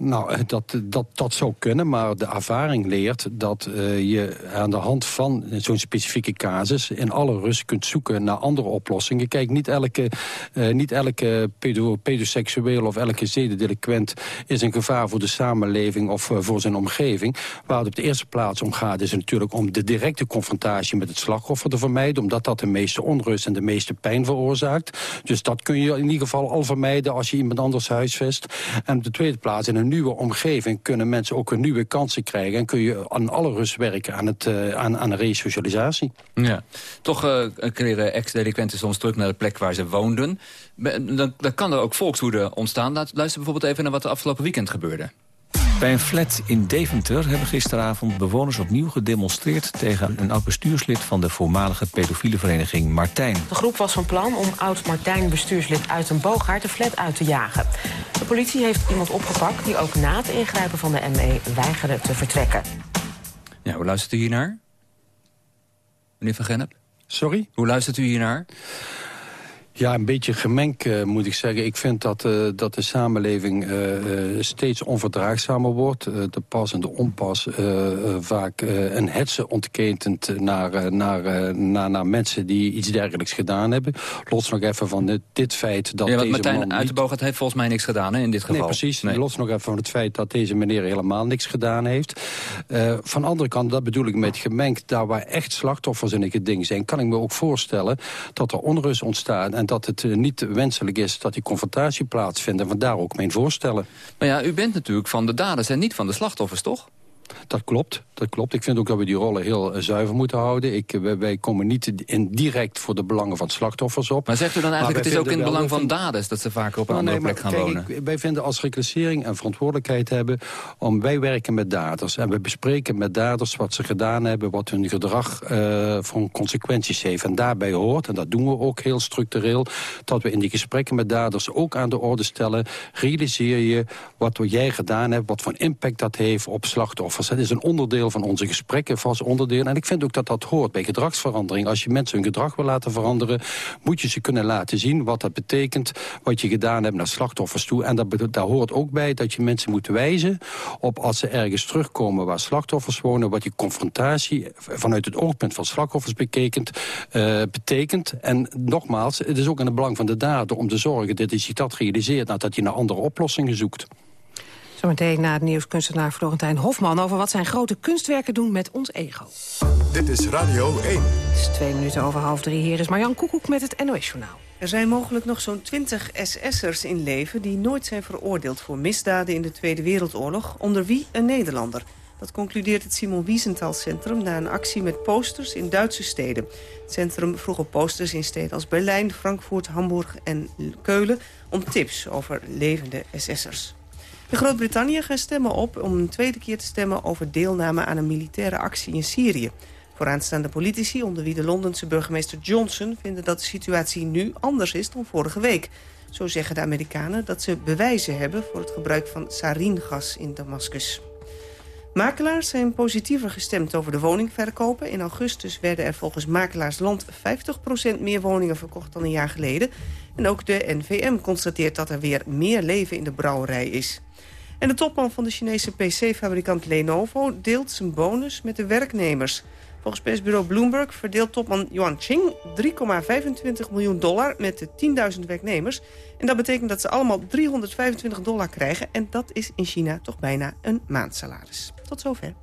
Nou, dat, dat, dat zou kunnen, maar de ervaring leert dat uh, je aan de hand van zo'n specifieke casus in alle rust kunt zoeken naar andere oplossingen. Kijk, niet elke, uh, niet elke pedo, pedoseksueel of elke zedendelinquent is een gevaar voor de samenleving of voor zijn omgeving. Waar het op de eerste plaats om gaat is natuurlijk om de directe confrontatie met het slachtoffer te vermijden, omdat dat de meeste onrust en de meeste pijn veroorzaakt. Dus dat kun je in ieder geval al vermijden als je iemand anders huisvest. En op de tweede plaats in een nieuwe omgeving kunnen mensen ook een nieuwe kansen krijgen... en kun je aan alle rust werken aan, het, uh, aan, aan de resocialisatie. Ja. Toch uh, keren ex-delinquenten soms terug naar de plek waar ze woonden. Dan, dan kan er ook volkswoede ontstaan. Luister bijvoorbeeld even naar wat er afgelopen weekend gebeurde. Bij een flat in Deventer hebben gisteravond bewoners opnieuw gedemonstreerd... tegen een oud-bestuurslid van de voormalige pedofiele vereniging Martijn. De groep was van plan om oud-Martijn bestuurslid uit een boogaard de flat uit te jagen. De politie heeft iemand opgepakt die ook na het ingrijpen van de ME weigerde te vertrekken. Ja, hoe luistert u hiernaar? Meneer Van Gennep? Sorry? Hoe luistert u hiernaar? Ja, een beetje gemengd uh, moet ik zeggen. Ik vind dat, uh, dat de samenleving uh, steeds onverdraagzamer wordt. de pas en de onpas vaak een hetze ontketend naar, naar, naar, naar mensen die iets dergelijks gedaan hebben. Los nog even van dit, dit feit dat ja, deze Martijn man Uitenboog heeft volgens mij niks gedaan hè, in dit geval. Nee, precies. Nee. Los nog even van het feit dat deze meneer helemaal niks gedaan heeft. van de andere kant, dat bedoel ik met gemengd... daar waar echt slachtoffers in het ding zijn... kan ik me ook voorstellen dat er onrust ontstaat... en dat het niet wenselijk is dat die confrontatie plaatsvindt. En vandaar ook mijn voorstellen. Maar ja, u bent natuurlijk van de daders en niet van de slachtoffers, toch? Dat klopt, dat klopt. Ik vind ook dat we die rollen heel uh, zuiver moeten houden. Ik, wij, wij, komen niet in direct voor de belangen van slachtoffers op. Maar zegt u dan eigenlijk, het is ook in het belang van daders... dat ze vaker op een nou, andere nee, plek gaan kijk, wonen? Ik, wij vinden als reclassering en verantwoordelijkheid hebben... om wij werken met daders. En we bespreken met daders wat ze gedaan hebben... wat hun gedrag uh, voor consequenties heeft. En daarbij hoort, en dat doen we ook heel structureel... dat we in die gesprekken met daders ook aan de orde stellen... realiseer je wat jij gedaan hebt... wat voor impact dat heeft op slachtoffers. Het is een onderdeel van onze gesprekken, vast onderdeel. En ik vind ook dat dat hoort bij gedragsverandering. Als je mensen hun gedrag wil laten veranderen... moet je ze kunnen laten zien wat dat betekent... wat je gedaan hebt naar slachtoffers toe. En dat, daar hoort ook bij dat je mensen moet wijzen... op als ze ergens terugkomen waar slachtoffers wonen... wat die confrontatie vanuit het oogpunt van slachtoffers bekekend, uh, betekent. En nogmaals, het is ook in het belang van de dader om te zorgen... dat hij zich dat realiseert nadat hij naar andere oplossingen zoekt. Zometeen na het nieuws kunstenaar Florentijn Hofman... over wat zijn grote kunstwerken doen met ons ego. Dit is Radio 1. Het is twee minuten over half drie. Hier is Marjan Koekoek met het NOS-journaal. Er zijn mogelijk nog zo'n 20 SS'ers in leven... die nooit zijn veroordeeld voor misdaden in de Tweede Wereldoorlog... onder wie een Nederlander. Dat concludeert het Simon Wiesenthal Centrum... na een actie met posters in Duitse steden. Het centrum vroeg op posters in steden als Berlijn, Frankfurt, Hamburg en Keulen... om tips over levende SS'ers. In Groot-Brittannië gaan stemmen op om een tweede keer te stemmen... over deelname aan een militaire actie in Syrië. Vooraanstaande politici, onder wie de Londense burgemeester Johnson... vinden dat de situatie nu anders is dan vorige week. Zo zeggen de Amerikanen dat ze bewijzen hebben... voor het gebruik van saringas in Damascus. Makelaars zijn positiever gestemd over de woningverkopen. In augustus werden er volgens Makelaars Land 50% meer woningen verkocht dan een jaar geleden. En ook de NVM constateert dat er weer meer leven in de brouwerij is. En de topman van de Chinese PC-fabrikant Lenovo deelt zijn bonus met de werknemers. Volgens persbureau Bloomberg verdeelt topman Yuan Qing 3,25 miljoen dollar met de 10.000 werknemers. En dat betekent dat ze allemaal 325 dollar krijgen. En dat is in China toch bijna een maandsalaris. Tot zover.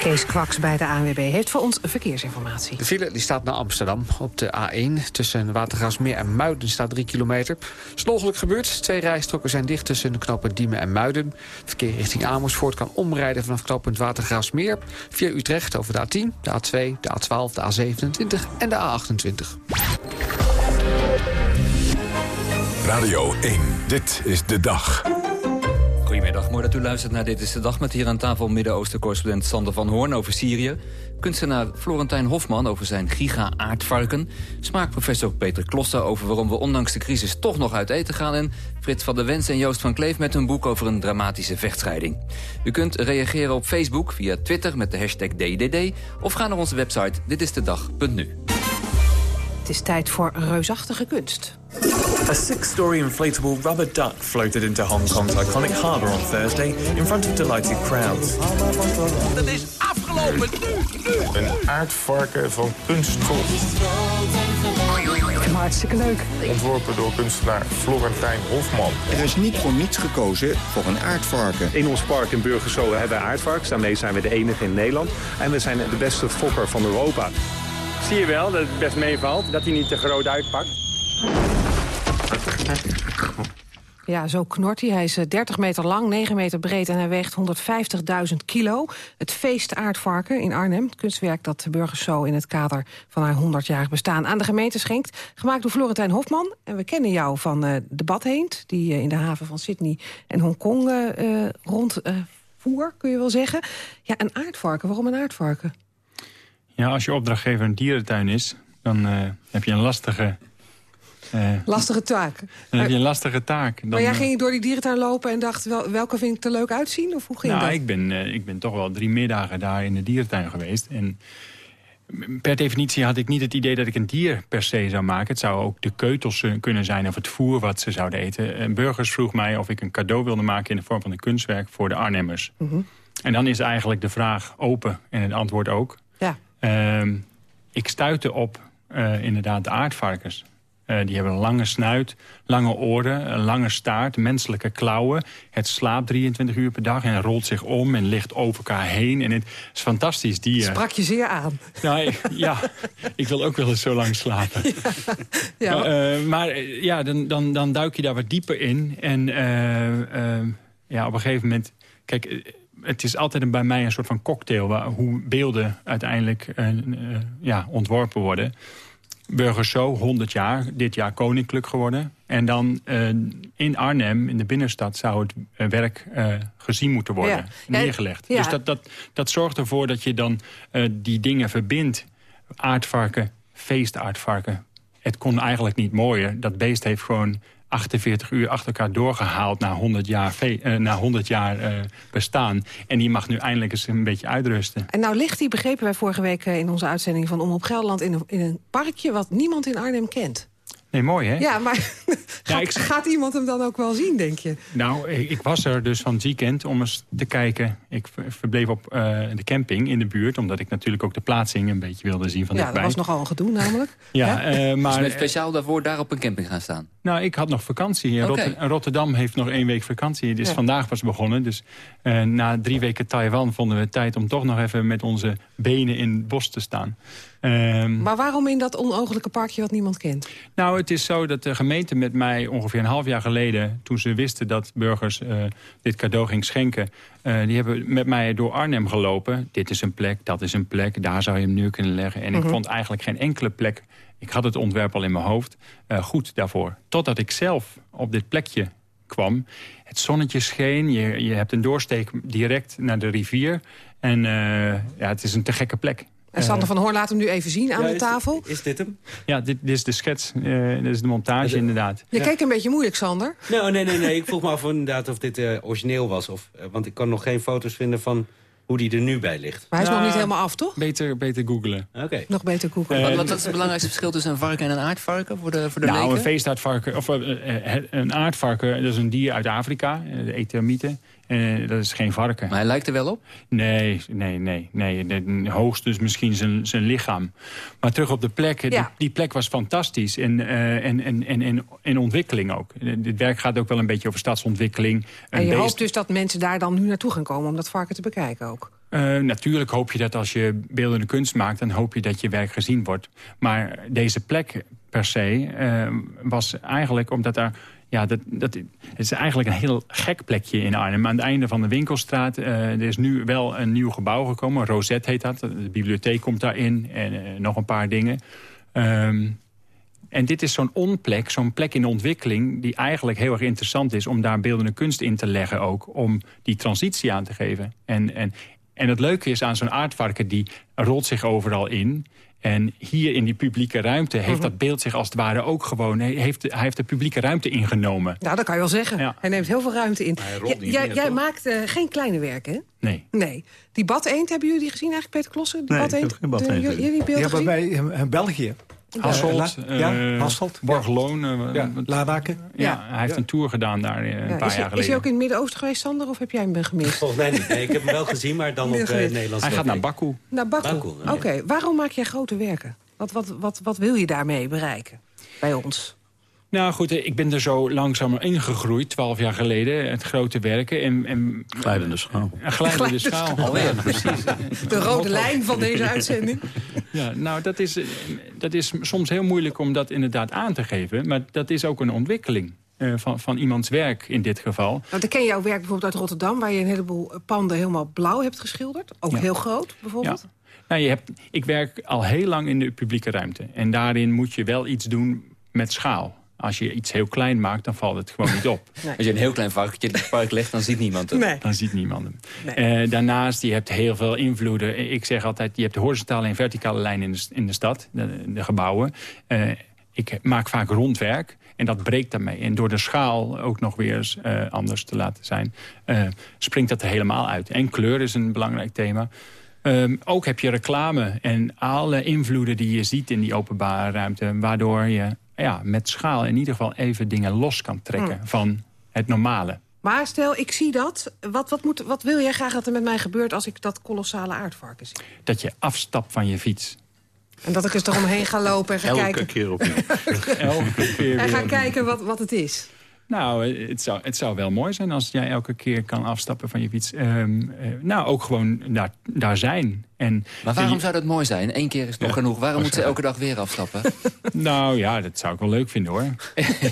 Kees Kwaks bij de ANWB heeft voor ons verkeersinformatie. De file die staat naar Amsterdam op de A1. Tussen Watergraafsmeer en Muiden staat 3 kilometer. is ongeluk gebeurd. Twee rijstroken zijn dicht tussen de knopen Diemen en Muiden. verkeer richting Amersfoort kan omrijden vanaf knooppunt Watergraafsmeer... via Utrecht over de A10, de A2, de A12, de A27 en de A28. Radio 1, dit is de dag. Goedemiddag, mooi dat u luistert naar Dit is de Dag... met hier aan tafel Midden-Oosten-correspondent Sander van Hoorn over Syrië... kunstenaar Florentijn Hofman over zijn giga-aardvarken... smaakprofessor Peter Kloster over waarom we ondanks de crisis toch nog uit eten gaan... en Frits van der Wens en Joost van Kleef met hun boek over een dramatische vechtscheiding. U kunt reageren op Facebook, via Twitter met de hashtag DDD... of ga naar onze website ditistedag.nu. Het is tijd voor reusachtige kunst. A six-story inflatable rubber duck floated into Hong Kong's iconic harbour on Thursday in front of delighted crowds. Dat is afgelopen. Een aardvarken van kunststof. Hartstikke leuk. Ontworpen door kunstenaar Florentijn Hofman. Er is niet voor niets gekozen voor een aardvarken. In ons park in Burgerso hebben we aardvarkens. Daarmee zijn we de enige in Nederland. En we zijn de beste fokker van Europa. Zie je wel dat het best meevalt, dat hij niet te groot uitpakt. Ja, zo knort hij. Hij is 30 eh, meter lang, 9 meter breed en hij weegt 150.000 kilo. Het feest Aardvarken in Arnhem, het kunstwerk dat de burgers zo in het kader van haar 100-jarig bestaan aan de gemeente schenkt. Gemaakt door Florentijn Hofman. En we kennen jou van uh, de Badheend, die uh, in de haven van Sydney en Hongkong rondvoer, kun je wel zeggen. Ja, een aardvarken. Waarom een aardvarken? Ja, als je opdrachtgever een dierentuin is, dan heb je een lastige uh, lastige taak. Dan heb je een lastige taak. Dan, maar jij ging door die dierentuin lopen en dacht, wel, welke vind ik er leuk uitzien? Of hoe ging nou, dat? Ik ben, uh, ik ben toch wel drie middagen daar in de dierentuin geweest. En per definitie had ik niet het idee dat ik een dier per se zou maken. Het zou ook de keutels kunnen zijn of het voer wat ze zouden eten. En burgers vroeg mij of ik een cadeau wilde maken in de vorm van een kunstwerk voor de Arnhemmers. Mm -hmm. En dan is eigenlijk de vraag open en het antwoord ook. Ja. Uh, ik stuitte op uh, inderdaad de aardvarkens. Uh, die hebben een lange snuit, lange oren, een lange staart, menselijke klauwen. Het slaapt 23 uur per dag en rolt zich om en ligt over elkaar heen. En het is fantastisch. Die, uh... Sprak je zeer aan. Nou, ik, ja, ik wil ook wel eens zo lang slapen. Ja, ja. Maar ja, dan, dan, dan duik je daar wat dieper in. En ja, op een gegeven moment... Kijk, het is altijd bij mij een soort van cocktail... Waar, hoe beelden uiteindelijk ja, ontworpen worden... Burgers zo, 100 jaar, dit jaar koninklijk geworden. En dan uh, in Arnhem, in de binnenstad, zou het werk uh, gezien moeten worden, ja. neergelegd. Ja. Dus dat, dat, dat zorgt ervoor dat je dan die dingen verbindt. Aardvarken, feestaardvarken. Het kon eigenlijk niet mooier. Dat beest heeft gewoon 48 uur achter elkaar doorgehaald na 100 jaar, uh, na 100 jaar uh, bestaan. En die mag nu eindelijk eens een beetje uitrusten. En nou ligt die, begrepen wij vorige week in onze uitzending van Omroep Gelderland... in een, in een parkje wat niemand in Arnhem kent. Nee, mooi, hè? Ja, maar gaat, ik... gaat, iemand hem dan ook wel zien, denk je? Nou, ik, ik, was er dus van het weekend om eens te kijken. Ik verbleef op uh, de camping in de buurt... omdat ik natuurlijk ook de plaatsing een beetje wilde zien van ja, dichtbij. Ja, dat was nogal een gedoe namelijk. ja, uh, maar... Dus speciaal daarvoor daar op een camping gaan staan? Nou, ik had nog vakantie. Okay. Rotter Rotterdam heeft nog één week vakantie. Dus ja. vandaag was begonnen. Dus uh, na drie weken Taiwan vonden we het tijd om toch nog even met onze benen in het bos te staan. Um, maar waarom in dat onogelijke parkje wat niemand kent? Nou, het is zo dat de gemeente met mij ongeveer een half jaar geleden... toen ze wisten dat burgers uh, dit cadeau ging schenken... Uh, die hebben met mij door Arnhem gelopen. Dit is een plek, dat is een plek, daar zou je hem nu kunnen leggen. En ik vond eigenlijk geen enkele plek... ik had het ontwerp al in mijn hoofd, uh, goed daarvoor. Totdat ik zelf op dit plekje kwam. Het zonnetje scheen, je, je hebt een doorsteek direct naar de rivier. En ja, het is een te gekke plek. En Sander van Hoorn laat hem nu even zien aan ja, de is tafel. Dit, is dit hem? Ja, dit, dit is de schets. Uh, dit is de montage de, inderdaad. Je ja. keek een beetje moeilijk, Sander. Nou, nee, nee, nee. Ik vroeg me af inderdaad of dit uh, origineel was. Of, uh, want ik kan nog geen foto's vinden van hoe die er nu bij ligt. Maar hij is nou, nog niet helemaal af, toch? Beter, beter googlen. Oké. Okay. Nog beter googlen. wat, wat is het belangrijkste verschil tussen een varken en een aardvarken voor de, voor de Nou, leken? een feestaardvarken, of een aardvarken, dat is een dier uit Afrika, de Ethermieten. Uh, dat is geen varken. Maar hij lijkt er wel op? Nee, nee, nee. nee. Hoogstens misschien zijn, zijn lichaam. Maar terug op de plek. Ja. Die, die, plek was fantastisch. En, uh, en, en, en, en, en ontwikkeling ook. Dit werk gaat ook wel een beetje over stadsontwikkeling. En je beest... hoopt dus dat mensen daar dan nu naartoe gaan komen... om dat varken te bekijken ook? Uh, natuurlijk hoop je dat als je beeldende kunst maakt... dan hoop je dat je werk gezien wordt. Maar deze plek per se was eigenlijk omdat daar ja, dat, dat het is eigenlijk een heel gek plekje in Arnhem. Aan het einde van de winkelstraat. Uh, er is nu wel een nieuw gebouw gekomen. Rosette heet dat. De bibliotheek komt daarin. En uh, nog een paar dingen. Um, en dit is zo'n onplek, zo'n plek in ontwikkeling... die eigenlijk heel erg interessant is om daar beeldende kunst in te leggen ook. Om die transitie aan te geven. En, en, en het leuke is aan zo'n aardvarken, die rolt zich overal in... En hier in die publieke ruimte heeft dat beeld zich als het ware ook gewoon... Heeft, hij heeft de publieke ruimte ingenomen. Nou, dat kan je wel zeggen. Ja. Hij neemt heel veel ruimte in. Jij, jij maakt uh, geen kleine werken, hè? Nee. Nee. Die bad eend, hebben jullie die gezien eigenlijk, Peter Klossen? Die nee, bad ik heb geen bad eend. Jullie beelden ja, bij mij in België Hasselt, uh, ja, Hasselt. Borgloon. Uh, ja, hij heeft een tour gedaan daar een paar jaar geleden. Is hij ook in het Midden-Oosten geweest, Sander, of heb jij hem gemist? Volgens mij niet. Nee, ik heb hem wel gezien, maar dan op uh, Nederlands. Hij gaat naar Baku. Naar Baku, Baku oké. Waarom maak jij grote werken? Wat, wat, wat, wat wil je daarmee bereiken bij ons? Nou goed, ik ben er zo langzaam ingegroeid, twaalf jaar geleden. Het grote werken. En, en, glijdende schaal. Een glijdende schaal, alweer, precies. De rode lijn van deze uitzending. Ja, nou, dat is, dat is soms heel moeilijk om dat inderdaad aan te geven. Maar dat is ook een ontwikkeling. Uh, van, van iemands werk in dit geval. Want ik ken jouw werk bijvoorbeeld uit Rotterdam... waar je een heleboel panden helemaal blauw hebt geschilderd. Ook heel groot, bijvoorbeeld. Ja. Nou, je hebt, ik werk al heel lang in de publieke ruimte. En daarin moet je wel iets doen met schaal. Als je iets heel klein maakt, dan valt het gewoon niet op. Als je een heel klein varkentje in het park legt, dan ziet niemand hem. Nee. Dan ziet niemand hem. Nee. Uh, daarnaast, je hebt heel veel invloeden. Ik zeg altijd, je hebt de horizontale en verticale lijn in de, in de stad, de, de gebouwen. Uh, ik maak vaak rondwerk. En dat breekt daarmee. En door de schaal ook nog weer eens uh, anders te laten zijn... springt dat er helemaal uit. En kleur is een belangrijk thema. Um, ook heb je reclame en alle invloeden die je ziet in die openbare ruimte... waardoor je ja, met schaal in ieder geval even dingen los kan trekken mm. van het normale. Maar stel, ik zie dat. Wat, wat, moet, wat wil jij graag dat er met mij gebeurt als ik dat kolossale aardvarken zie? Dat je afstapt van je fiets. En dat ik eens eromheen ga lopen en ga Elke kijken. Keer opnieuw. Elke keer En ga kijken wat, wat het is. Nou, het zou, het zou wel mooi zijn als jij elke keer kan afstappen van je fiets. Um, uh, nou, ook gewoon daar, daar zijn. En maar waarom zou dat mooi zijn? Eén keer is nog ja, genoeg. Waarom moet ze elke dag weer afstappen? nou ja, dat zou ik wel leuk vinden hoor.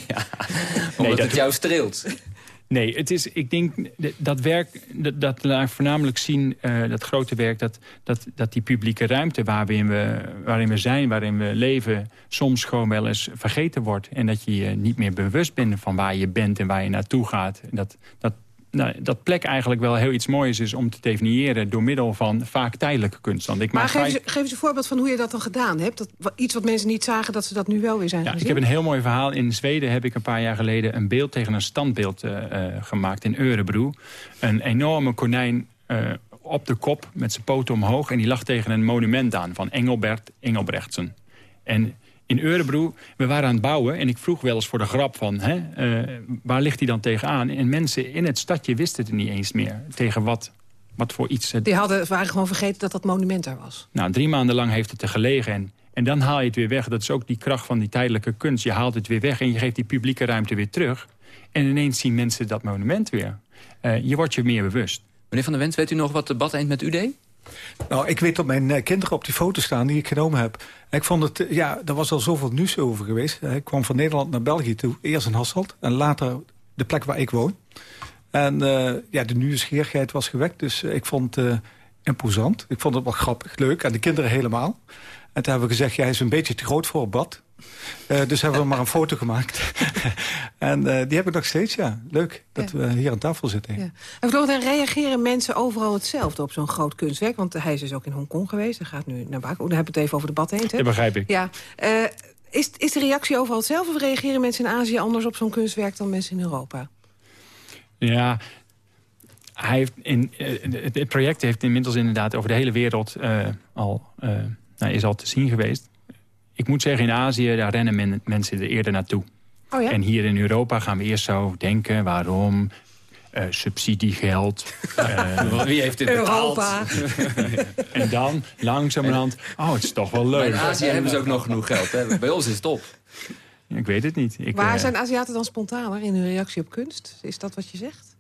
ja, omdat nee, dat het jou streelt. Nee, het is, ik denk dat werk, dat, dat laat voornamelijk zien, uh, dat grote werk... Dat, dat, dat die publieke ruimte waarin we, waarin we zijn, waarin we leven... soms gewoon wel eens vergeten wordt. En dat je je niet meer bewust bent van waar je bent en waar je naartoe gaat. Dat, dat, nou, dat plek eigenlijk wel heel iets moois is om te definiëren... door middel van vaak tijdelijke kunst. Want ik maar geef, eens, geef eens een voorbeeld van hoe je dat dan gedaan hebt. Dat, iets wat mensen niet zagen, dat ze dat nu wel weer zijn ja, Ik heb een heel mooi verhaal. In Zweden heb ik een paar jaar geleden een beeld tegen een standbeeld uh, uh, gemaakt in Örebro. Een enorme konijn uh, op de kop met zijn poten omhoog... en die lag tegen een monument aan van Engelbert Engelbrechtsen. En in Eurebro, we waren aan het bouwen... en ik vroeg wel eens voor de grap van, hè, uh, waar ligt hij dan tegenaan? En mensen in het stadje wisten het niet eens meer. Tegen wat, wat voor iets... Het... Die hadden, waren gewoon vergeten dat dat monument er was. Nou, drie maanden lang heeft het er gelegen. En, en dan haal je het weer weg. Dat is ook die kracht van die tijdelijke kunst. Je haalt het weer weg en je geeft die publieke ruimte weer terug. En ineens zien mensen dat monument weer. Uh, je wordt je meer bewust. Meneer Van der Wens, weet u nog wat de bad eind met u deed? Nou, ik weet dat mijn uh, kinderen op die foto staan die ik genomen heb. Ik vond het, uh, ja, er was al zoveel nieuws over geweest. Ik kwam van Nederland naar België toe. Eerst in Hasselt en later de plek waar ik woon. En uh, ja, de nieuwsgierigheid was gewekt. Dus ik vond het imposant. Ik vond het wel grappig, leuk. En de kinderen helemaal. En toen hebben we gezegd, jij is een beetje te groot voor het bad. Uh, dus hebben we maar een foto gemaakt. en uh, die heb ik nog steeds, ja. Leuk dat ja. we hier aan tafel zitten. Ja. En dan reageren mensen overal hetzelfde op zo'n groot kunstwerk? Want hij is dus ook in Hongkong geweest. Hij gaat nu naar Baku. Dan hebben we het even over de bad heen. Dat begrijp ik. Ja. Uh, is, is de reactie overal hetzelfde? Of reageren mensen in Azië anders op zo'n kunstwerk dan mensen in Europa? Ja, hij heeft in, het project heeft inmiddels inderdaad over de hele wereld al, nou, is al te zien geweest ik moet zeggen, in Azië daar rennen men, mensen er eerder naartoe. Oh ja? En hier in Europa gaan we eerst zo denken, waarom... Uh, subsidiegeld. Uh, Wie heeft dit betaald? Europa. en dan langzamerhand, oh, het is toch wel leuk. Maar in Azië hebben ze ook nog genoeg geld. Hè? Bij ons is het op. Ik weet het niet. Ik, Waar uh, zijn Aziaten dan spontaner in hun reactie op kunst? Is dat wat je zegt?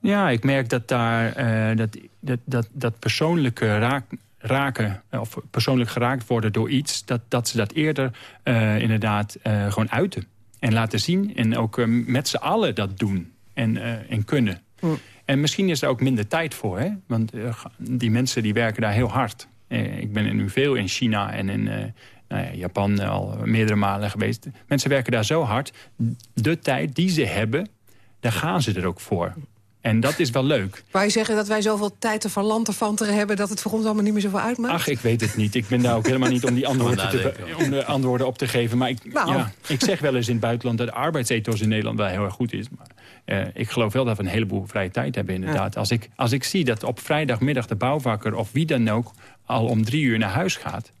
Ja, ik merk dat daar dat, dat, dat, dat persoonlijke raak, raken of persoonlijk geraakt worden door iets... dat, dat ze dat eerder uh, inderdaad uh, gewoon uiten. En laten zien en ook uh, met z'n allen dat doen en, en kunnen. Hm. En misschien is er ook minder tijd voor. Hè? Want die mensen die werken daar heel hard. ik ben nu veel in China en in nou ja, Japan al meerdere malen geweest. Mensen werken daar zo hard. De tijd die ze hebben, daar gaan ze er ook voor. En dat is wel leuk. Wou je zeggen dat wij zoveel tijd te verlantefanteren hebben... dat het voor ons allemaal niet meer zoveel uitmaakt? Ach, ik weet het niet. Ik ben daar ook helemaal niet om die antwoorden, te, om de antwoorden op te geven. Maar ik, nou. ja, ik zeg wel eens in het buitenland dat de arbeidsethos in Nederland wel heel erg goed is. Maar uh, ik geloof wel dat we een heleboel vrije tijd hebben inderdaad. Ja. Als, ik, als ik zie dat op vrijdagmiddag de bouwvakker of wie dan ook... al om drie uur naar huis gaat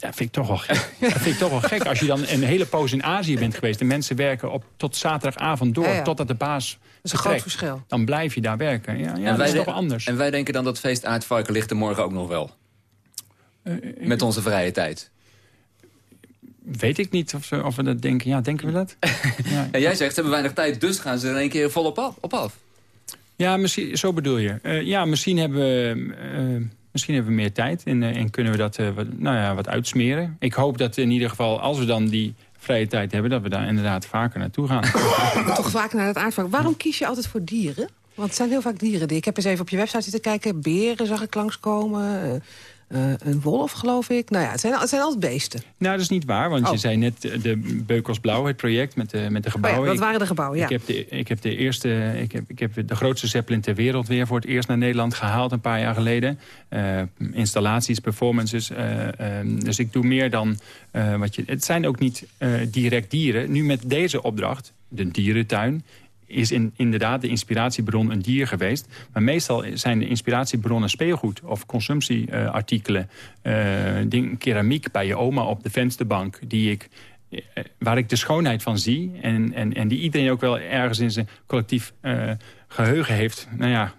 Ja, vind ik toch wel gek. dat vind ik toch wel gek. Als je dan een hele poos in Azië bent geweest... en mensen werken op, tot zaterdagavond door, Ja, ja. totdat de baas Dat is een groot verschil. Dan blijf je daar werken. Ja, ja en dat is toch wel anders. En wij denken dan dat feest aardvarken ligt er morgen ook nog wel. Met onze vrije tijd. Weet ik niet of, ze, of we dat denken. Ja, denken we dat? En jij zegt, ze hebben weinig tijd, dus gaan ze er in één keer volop af. Op af. Ja, misschien, zo bedoel je. Eh, ja, misschien hebben, we, eh, misschien hebben we meer tijd en, eh, en kunnen we dat eh, wat, nou ja, wat uitsmeren. Ik hoop dat in ieder geval, als we dan die vrije tijd hebben... dat we daar inderdaad vaker naartoe gaan. Toch vaak naar het aardvark. Waarom kies je altijd voor dieren? Want het zijn heel vaak dieren. Ik heb eens even op je website zitten kijken. Beren zag ik langskomen. Eh, een wolf, geloof ik. Nou ja, het zijn, het zijn altijd beesten. nou, dat is niet waar, want Oh. je zei net eh, de Beukels Blauw, het project met de, met de Oh gebouwen. ja, dat Ik- waren de gebouwen, ja. Ik heb de, ik heb de eerste, ik heb, ik heb de grootste Zeppelin ter wereld weer voor het eerst naar Nederland gehaald een paar jaar geleden. Eh, installaties, performances. eh, ehm, dus ik doe meer dan wat je. Het zijn ook niet direct dieren. Nu met deze opdracht, de dierentuin is in, inderdaad de inspiratiebron een dier geweest. Maar meestal zijn de inspiratiebronnen speelgoed of consumptieartikelen. eh, keramiek bij je oma op de vensterbank. Die ik, eh, waar ik de schoonheid van zie. En, en, en die iedereen ook wel ergens in zijn collectief eh, geheugen heeft nou ja,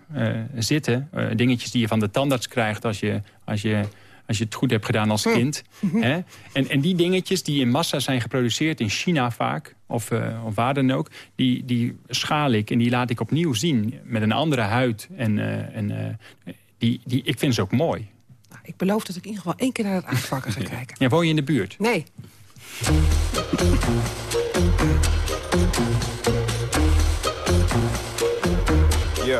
zitten. Dingetjes die je van de tandarts krijgt als je... Als je als je het goed hebt gedaan als kind. Hè? En, en die dingetjes die in massa zijn geproduceerd in China vaak... of, eh, of waar dan ook, die, die schaal ik en die laat ik opnieuw zien... met een andere huid. En, eh, en eh, die, die, ik vind ze ook mooi. Nou, ik beloof dat ik in ieder geval één keer naar het aardvarken ga kijken. Ja, woon je in de buurt? Nee. Ja.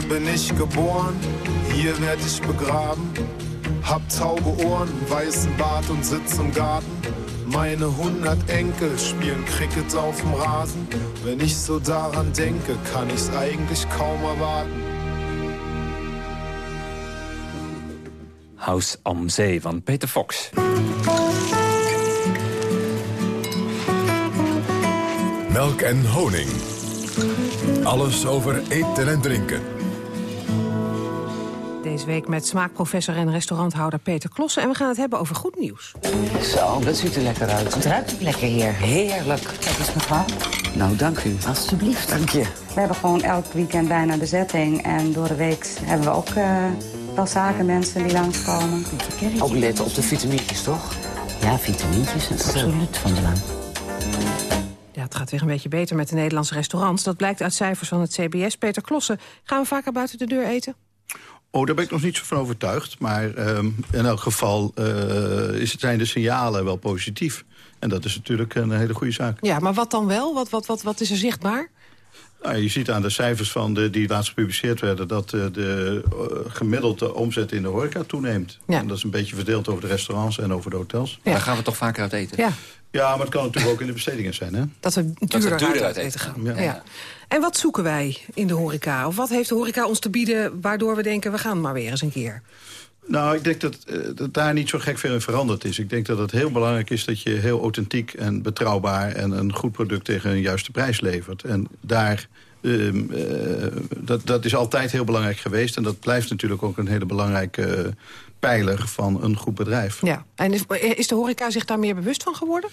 Hier bin ich geboren, hier werd ich begraben. Hab taube Ohren, weißen Bart und sitz im Garten. Meine hundert Enkel spielen Cricket auf dem Rasen. Wenn ich so daran denke, kann ich's eigentlich kaum erwarten. House am Zee van Peter Fox. Melk en honing. Alles over eten en drinken. Deze week met smaakprofessor en restauranthouder Peter Klossen. En we gaan het hebben over goed nieuws. Zo, dat ziet er lekker uit. Het ruikt ook lekker hier. Heerlijk. Kijk eens mevrouw. Nou, dank u. Alsjeblieft. Dank je. We hebben gewoon elk weekend bijna bezetting. En door de week hebben we ook uh, wel zakenmensen die langskomen. Ook letten op de vitamintjes, toch? Ja, vitamintjes absoluut van belang. Ja, het gaat weer een beetje beter met de Nederlandse restaurants. Dat blijkt uit cijfers van het CBS. Peter Klossen, gaan we vaker buiten de deur eten? Oh, daar ben ik nog niet zo van overtuigd. Maar um, in elk geval uh, is het, zijn de signalen wel positief. En dat is natuurlijk een hele goede zaak. Ja, maar wat dan wel? Wat, wat, wat, wat is er zichtbaar? Nou, je ziet aan de cijfers van de, die laatst gepubliceerd werden... dat uh, de uh, gemiddelde omzet in de horeca toeneemt. Ja. En dat is een beetje verdeeld over de restaurants en over de hotels. Ja. Daar gaan we toch vaker uit eten? Ja. Ja, maar het kan natuurlijk ook in de bestedingen zijn, hè? Dat we duurder, dat duurder uit, uit eten gaan. Ja. En wat zoeken wij in de horeca? Of wat heeft de horeca ons te bieden waardoor we denken... we gaan maar weer eens een keer? Nou, ik denk dat, uh, dat daar niet zo gek veel in veranderd is. Ik denk dat het heel belangrijk is dat je heel authentiek en betrouwbaar... en een goed product tegen een juiste prijs levert. En daar... Uh, uh, dat, dat is altijd heel belangrijk geweest. En dat blijft natuurlijk ook een hele belangrijke pijler van een goed bedrijf. Ja. En is, is de horeca zich daar meer bewust van geworden?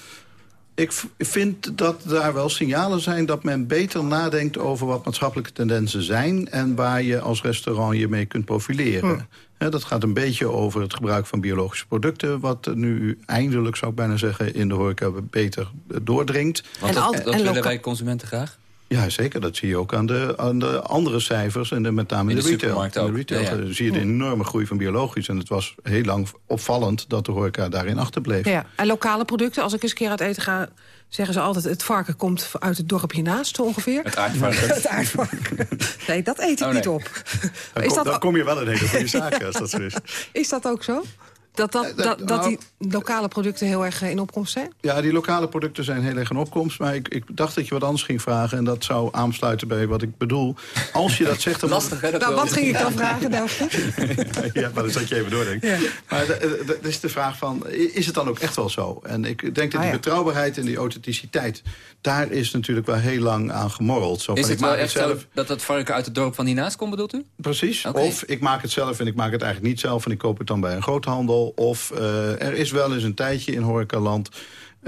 Ik vind dat daar wel signalen zijn dat men beter nadenkt over wat maatschappelijke tendensen zijn... en waar je als restaurant je mee kunt profileren. Hm. dat gaat een beetje over het gebruik van biologische producten... wat nu eindelijk, zou ik bijna zeggen, in de horeca beter doordringt. Want dat, dat willen wij consumenten graag? Ja, zeker. Dat zie je ook aan de, aan de andere cijfers. En de, met name in, de, de, retail. In de retail ja, ja. zie je de enorme groei van biologisch. En het was heel lang opvallend dat de horeca daarin achterbleef. Ja, en lokale producten, als ik eens een keer uit eten ga... zeggen ze altijd, het varken komt uit het dorpje naast ongeveer. Het aardvarken. het aardvarken. Nee, dat eet ik oh, nee. niet op. Dan, is kom, dat dan kom je wel in hele goede zaken als dat zo is. Is dat ook zo? Dat, dat, dat, dat die lokale producten heel erg in opkomst zijn? Ja, die lokale producten zijn heel erg in opkomst. Maar ik, ik dacht dat je wat anders ging vragen. En dat zou aansluiten bij wat ik bedoel. Als je dat zegt... Dan Lastig, hè? Dat nou, wat ging ik dan vragen, Delft? ja, maar dat zat je even doordenken. Ja. Maar dat is de vraag van, is het dan ook echt wel zo? En ik denk dat die ah, ja. betrouwbaarheid en die authenticiteit... daar is natuurlijk wel heel lang aan gemorreld. Zo, is het wel echt zelf... zo dat het varken uit het dorp van hiernaast komt, bedoelt u? Precies. Okay. Of ik maak het zelf en ik maak het eigenlijk niet zelf... en ik koop het dan bij een groothandel. Of uh, er is wel eens een tijdje in horecaland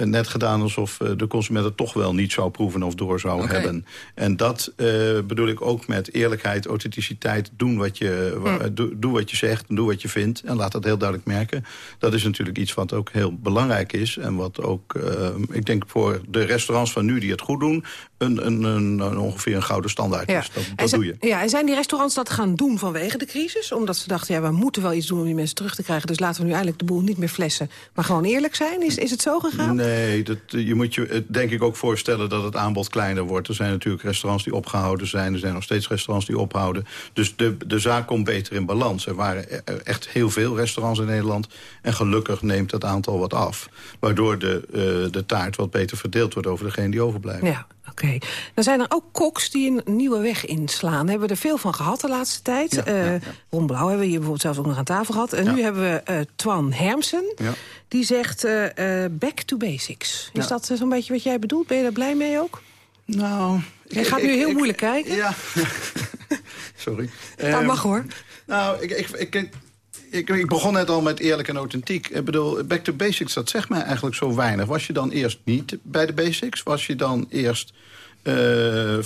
net gedaan alsof de consument het toch wel niet zou proeven of door zou okay. hebben. En dat uh, bedoel ik ook met eerlijkheid, authenticiteit. Doen wat je, hm. doe, doe, wat je zegt en doe wat je vindt. En laat dat heel duidelijk merken. Dat is natuurlijk iets wat ook heel belangrijk is. En wat ook, uh, ik denk voor de restaurants van nu die het goed doen... Een, een, een, ongeveer een gouden standaard ja. Dat, dat doe je. Ja, en zijn die restaurants dat gaan doen vanwege de crisis? Omdat ze dachten, ja, we moeten wel iets doen om die mensen terug te krijgen. Dus laten we nu eigenlijk de boel niet meer flessen. Maar gewoon eerlijk zijn. Is, is het zo gegaan? Nee, dat, je moet je denk ik ook voorstellen dat het aanbod kleiner wordt. Er zijn natuurlijk restaurants die opgehouden zijn. Er zijn nog steeds restaurants die ophouden. Dus de, de zaak komt beter in balans. Er waren echt heel veel restaurants in Nederland. En gelukkig neemt dat aantal wat af. Waardoor de, de taart wat beter verdeeld wordt over degene die overblijven. Ja. Oké. Okay. Dan zijn er ook koks die een nieuwe weg inslaan. Hebben we er veel van gehad de laatste tijd. Ja, uh, ja, ja. Ron Blauw hebben we hier bijvoorbeeld zelfs ook nog aan tafel gehad. En nu hebben we uh, Twan Hermsen. Die zegt uh, back to basics. Is dat zo'n beetje wat jij bedoelt? Ben je daar blij mee ook? Nou... Je gaat nu heel ik, moeilijk kijken. Ja. Sorry. Dat mag hoor. Nou, ik, ik, ik, ik, ik, begon net al met eerlijk en authentiek. Ik bedoel, back to basics, dat zegt mij eigenlijk zo weinig. Was je dan eerst niet bij de basics? Was je dan eerst uh,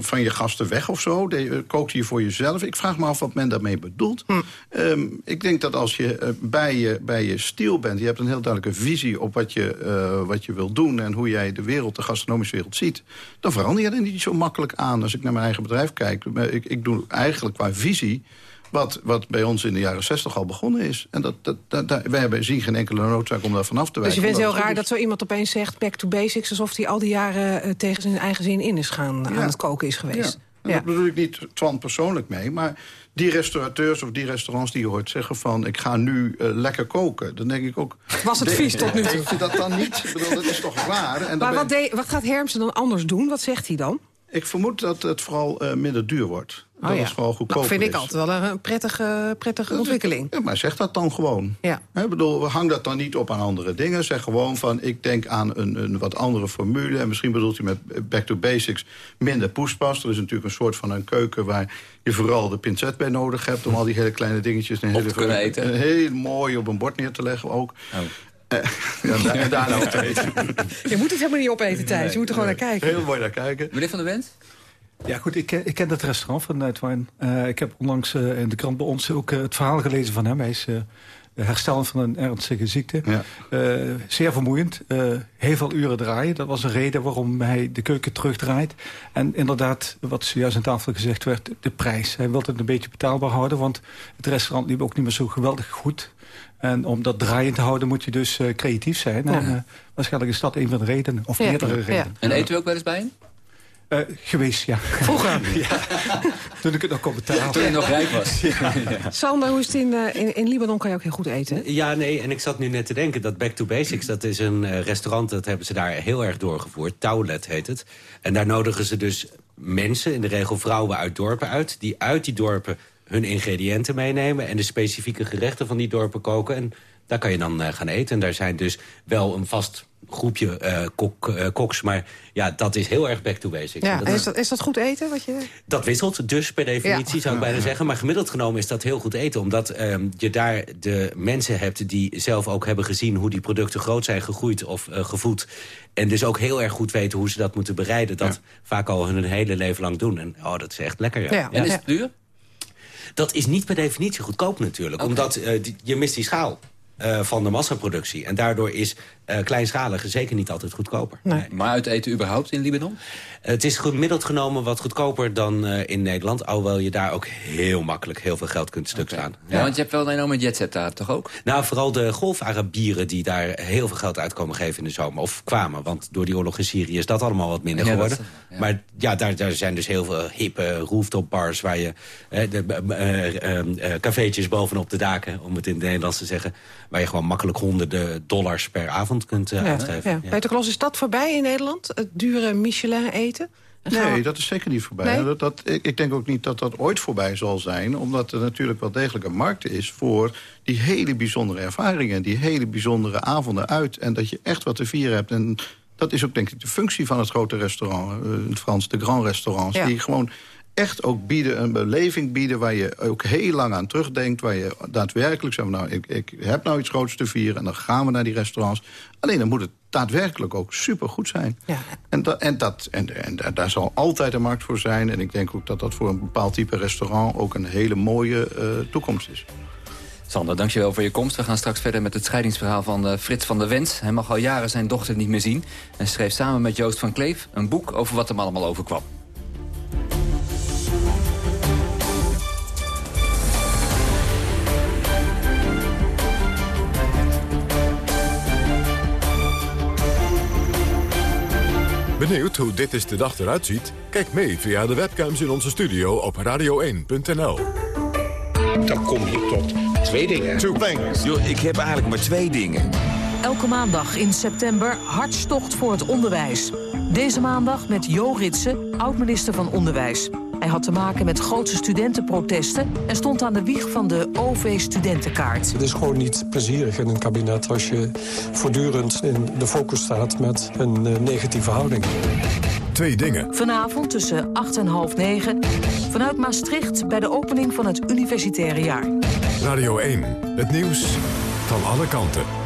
van je gasten weg of zo? De, kookte je voor jezelf? Ik vraag me af wat men daarmee bedoelt. Hm. Um, ik denk dat als je uh, bij je, bij je stil bent... je hebt een heel duidelijke visie op wat je, uh, wat je wil doen... en hoe jij de wereld, de gastronomische wereld ziet... dan verander je er niet zo makkelijk aan. Als ik naar mijn eigen bedrijf kijk... ik, ik doe eigenlijk qua visie... Wat, wat bij ons in de jaren 60 al begonnen is. En dat, dat, dat, wij hebben, zien geen enkele noodzaak om daar vanaf te wijken. Dus je vindt het heel raar dat zo iemand opeens zegt back to basics... alsof hij al die jaren uh, tegen zijn eigen zin in is gaan, ja. aan het koken is geweest. Ja. En Dat bedoel ik niet Twan persoonlijk mee, maar die restaurateurs of die restaurants die je hoort zeggen van... ik ga nu uh, lekker koken, dan denk ik ook... Was het vies tot nu toe? Je dat dan niet? Ik bedoel, dat is toch waar? En maar wat, wat gaat Hermsen dan anders doen? Wat zegt hij dan? Ik vermoed dat het vooral uh, minder duur wordt. Oh, dat ja. is vooral goedkoper Dat vind ik is. altijd wel een prettige, prettige ontwikkeling. Ja, maar zeg dat dan gewoon. Ja. Ik bedoel, hang dat dan niet op aan andere dingen. Zeg gewoon van, ik denk aan een, een wat andere formule. En misschien bedoelt hij met back to basics minder poespas. Er is natuurlijk een soort van een keuken waar je vooral de pincet bij nodig hebt... om al die hele kleine dingetjes een Op hele, te kunnen eten. een heel mooi op een bord neer te leggen ook. Oh. Eh, ja, da- en daarna op te eten. Je moet het helemaal niet opeten, Thijs. Je moet er gewoon naar kijken. Heel mooi naar kijken. Meneer Van der Wens? Ja, goed, ik, ken- ik ken dat restaurant van uh, Twijn. Eh, ik heb onlangs eh, in de krant bij ons ook eh, het verhaal gelezen van hem. Hij is eh, herstellend van een ernstige ziekte. Eh, zeer vermoeiend. Eh, heel veel uren draaien. Dat was een reden waarom hij de keuken terugdraait. En inderdaad, wat zojuist aan tafel gezegd werd, de prijs. Hij wil het een beetje betaalbaar houden, want het restaurant liep ook niet meer zo geweldig goed. En om dat draaiend te houden moet je dus eh, creatief zijn. Ja. En, eh, waarschijnlijk is dat een van de redenen, of Ja. meerdere Ja. redenen. En eet u ook wel eens bij hem? Eh, geweest, ja. Vroeger? ja. Toen ik het nog kon betalen. Toen je nog rijk was. Sander, hoe is het in, eh, in, in Libanon? Kan je ook heel goed eten, hè? Ja, nee, en ik zat nu net te denken dat Back to Basics... dat is een eh, restaurant, dat hebben ze daar heel erg doorgevoerd. Taulet heet het. En daar nodigen ze dus mensen, in de regel vrouwen uit dorpen uit... die uit die dorpen hun ingrediënten meenemen... en de specifieke gerechten van die dorpen koken. En daar kan je dan eh, gaan eten. En daar zijn dus wel een vast groepje eh, kok, eh, koks... maar ja, dat is heel erg back to basics. Ja, dat is- is dat, is dat goed eten? Wat je... dat wisselt dus per definitie, Ja. zou ik bijna zeggen. Maar gemiddeld genomen is dat heel goed eten. Omdat ehm, je daar de mensen hebt die zelf ook hebben gezien... hoe die producten groot zijn gegroeid of eh, gevoed. En dus ook heel erg goed weten hoe ze dat moeten bereiden. Dat vaak al hun hele leven lang doen. En oh, dat is echt lekker. Ja. Ja. En is het duur? Dat is niet per definitie goedkoop natuurlijk. Omdat eh, die- je mist die schaal. eh, van de massaproductie. En daardoor is eh kleinschalige zeker niet altijd goedkoper. Maar uit eten überhaupt in Libanon? Het is gemiddeld genomen wat goedkoper dan eh, in Nederland. Alhoewel je daar ook heel makkelijk heel veel geld kunt stuk staan. Ja, want je hebt wel een enorme jetset daar, toch ook? Nou, vooral de golf-Arabieren die daar heel veel geld uit komen geven in de zomer. Of kwamen, want door die oorlog in Syrië is dat allemaal wat minder Ja, geworden. dat- Maar ja, daar, daar zijn dus heel veel hippe rooftop bars... waar je eh, de, eh, eh, cafeetjes bovenop de daken, om het in het Nederlands te zeggen... waar je gewoon makkelijk honderden dollars per avond kunt Ja, uitgeven. ja. Ja. Peter Klos, is dat voorbij in Nederland? Het dure Michelin Nee, dat is zeker niet voorbij. Nee? Dat, dat, ik, ik denk ook niet dat dat ooit voorbij zal zijn. Omdat er natuurlijk wel degelijk een markt is voor die hele bijzondere ervaringen. Die hele bijzondere avonden uit. En dat je echt wat te vieren hebt. En dat is ook denk ik de functie van het grote restaurant. eh, In het Frans, de grand restaurants. Ja. Die gewoon echt ook bieden, een beleving bieden... waar je ook heel lang aan terugdenkt. Waar je daadwerkelijk zegt, nou, ik, ik heb nou iets groots te vieren... en dan gaan we naar die restaurants. Alleen dan moet het daadwerkelijk ook supergoed zijn. En, dat, en, dat, en, daar zal altijd een markt voor zijn. En ik denk ook dat dat voor een bepaald type restaurant... ook een hele mooie eh, toekomst is. Sander, dankjewel voor je komst. We gaan straks verder met het scheidingsverhaal van eh, Frits van der Wens. Hij mag al jaren zijn dochter niet meer zien. En schreef samen met Joost van Kleef een boek over wat hem allemaal overkwam. Benieuwd hoe dit is de dag eruit ziet? Kijk mee via de webcams in onze studio op radio1.nl. Dan kom je tot twee dingen. Two things. Yo, ik heb eigenlijk maar twee dingen. Elke maandag in september hartstocht voor het onderwijs. Deze maandag met Jo Ritsen, oud-minister van Onderwijs. Hij had te maken met grootse studentenprotesten... en stond aan de wieg van de OV-studentenkaart. Het is gewoon niet plezierig in een kabinet als je voortdurend in de focus staat met een eh, negatieve houding. Twee dingen. Vanavond tussen 8 en half 9 vanuit Maastricht bij de opening van het universitaire jaar. Radio 1. Het nieuws van alle kanten.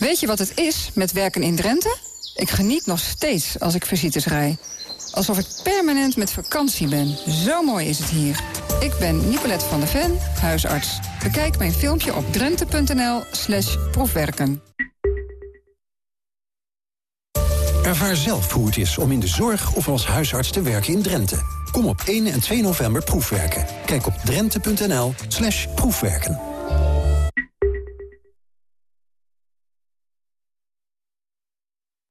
Weet je wat het is met werken in Drenthe? Ik geniet nog steeds als ik visites rij. Alsof ik permanent met vakantie ben. Zo mooi is het hier. Ik ben Nicolette van der Ven, huisarts. Bekijk mijn filmpje op drenthe.nl slash proefwerken. Ervaar zelf hoe het is om in de zorg of als huisarts te werken in Drenthe. Kom op 1 en 2 november proefwerken. Kijk op drenthe.nl slash proefwerken.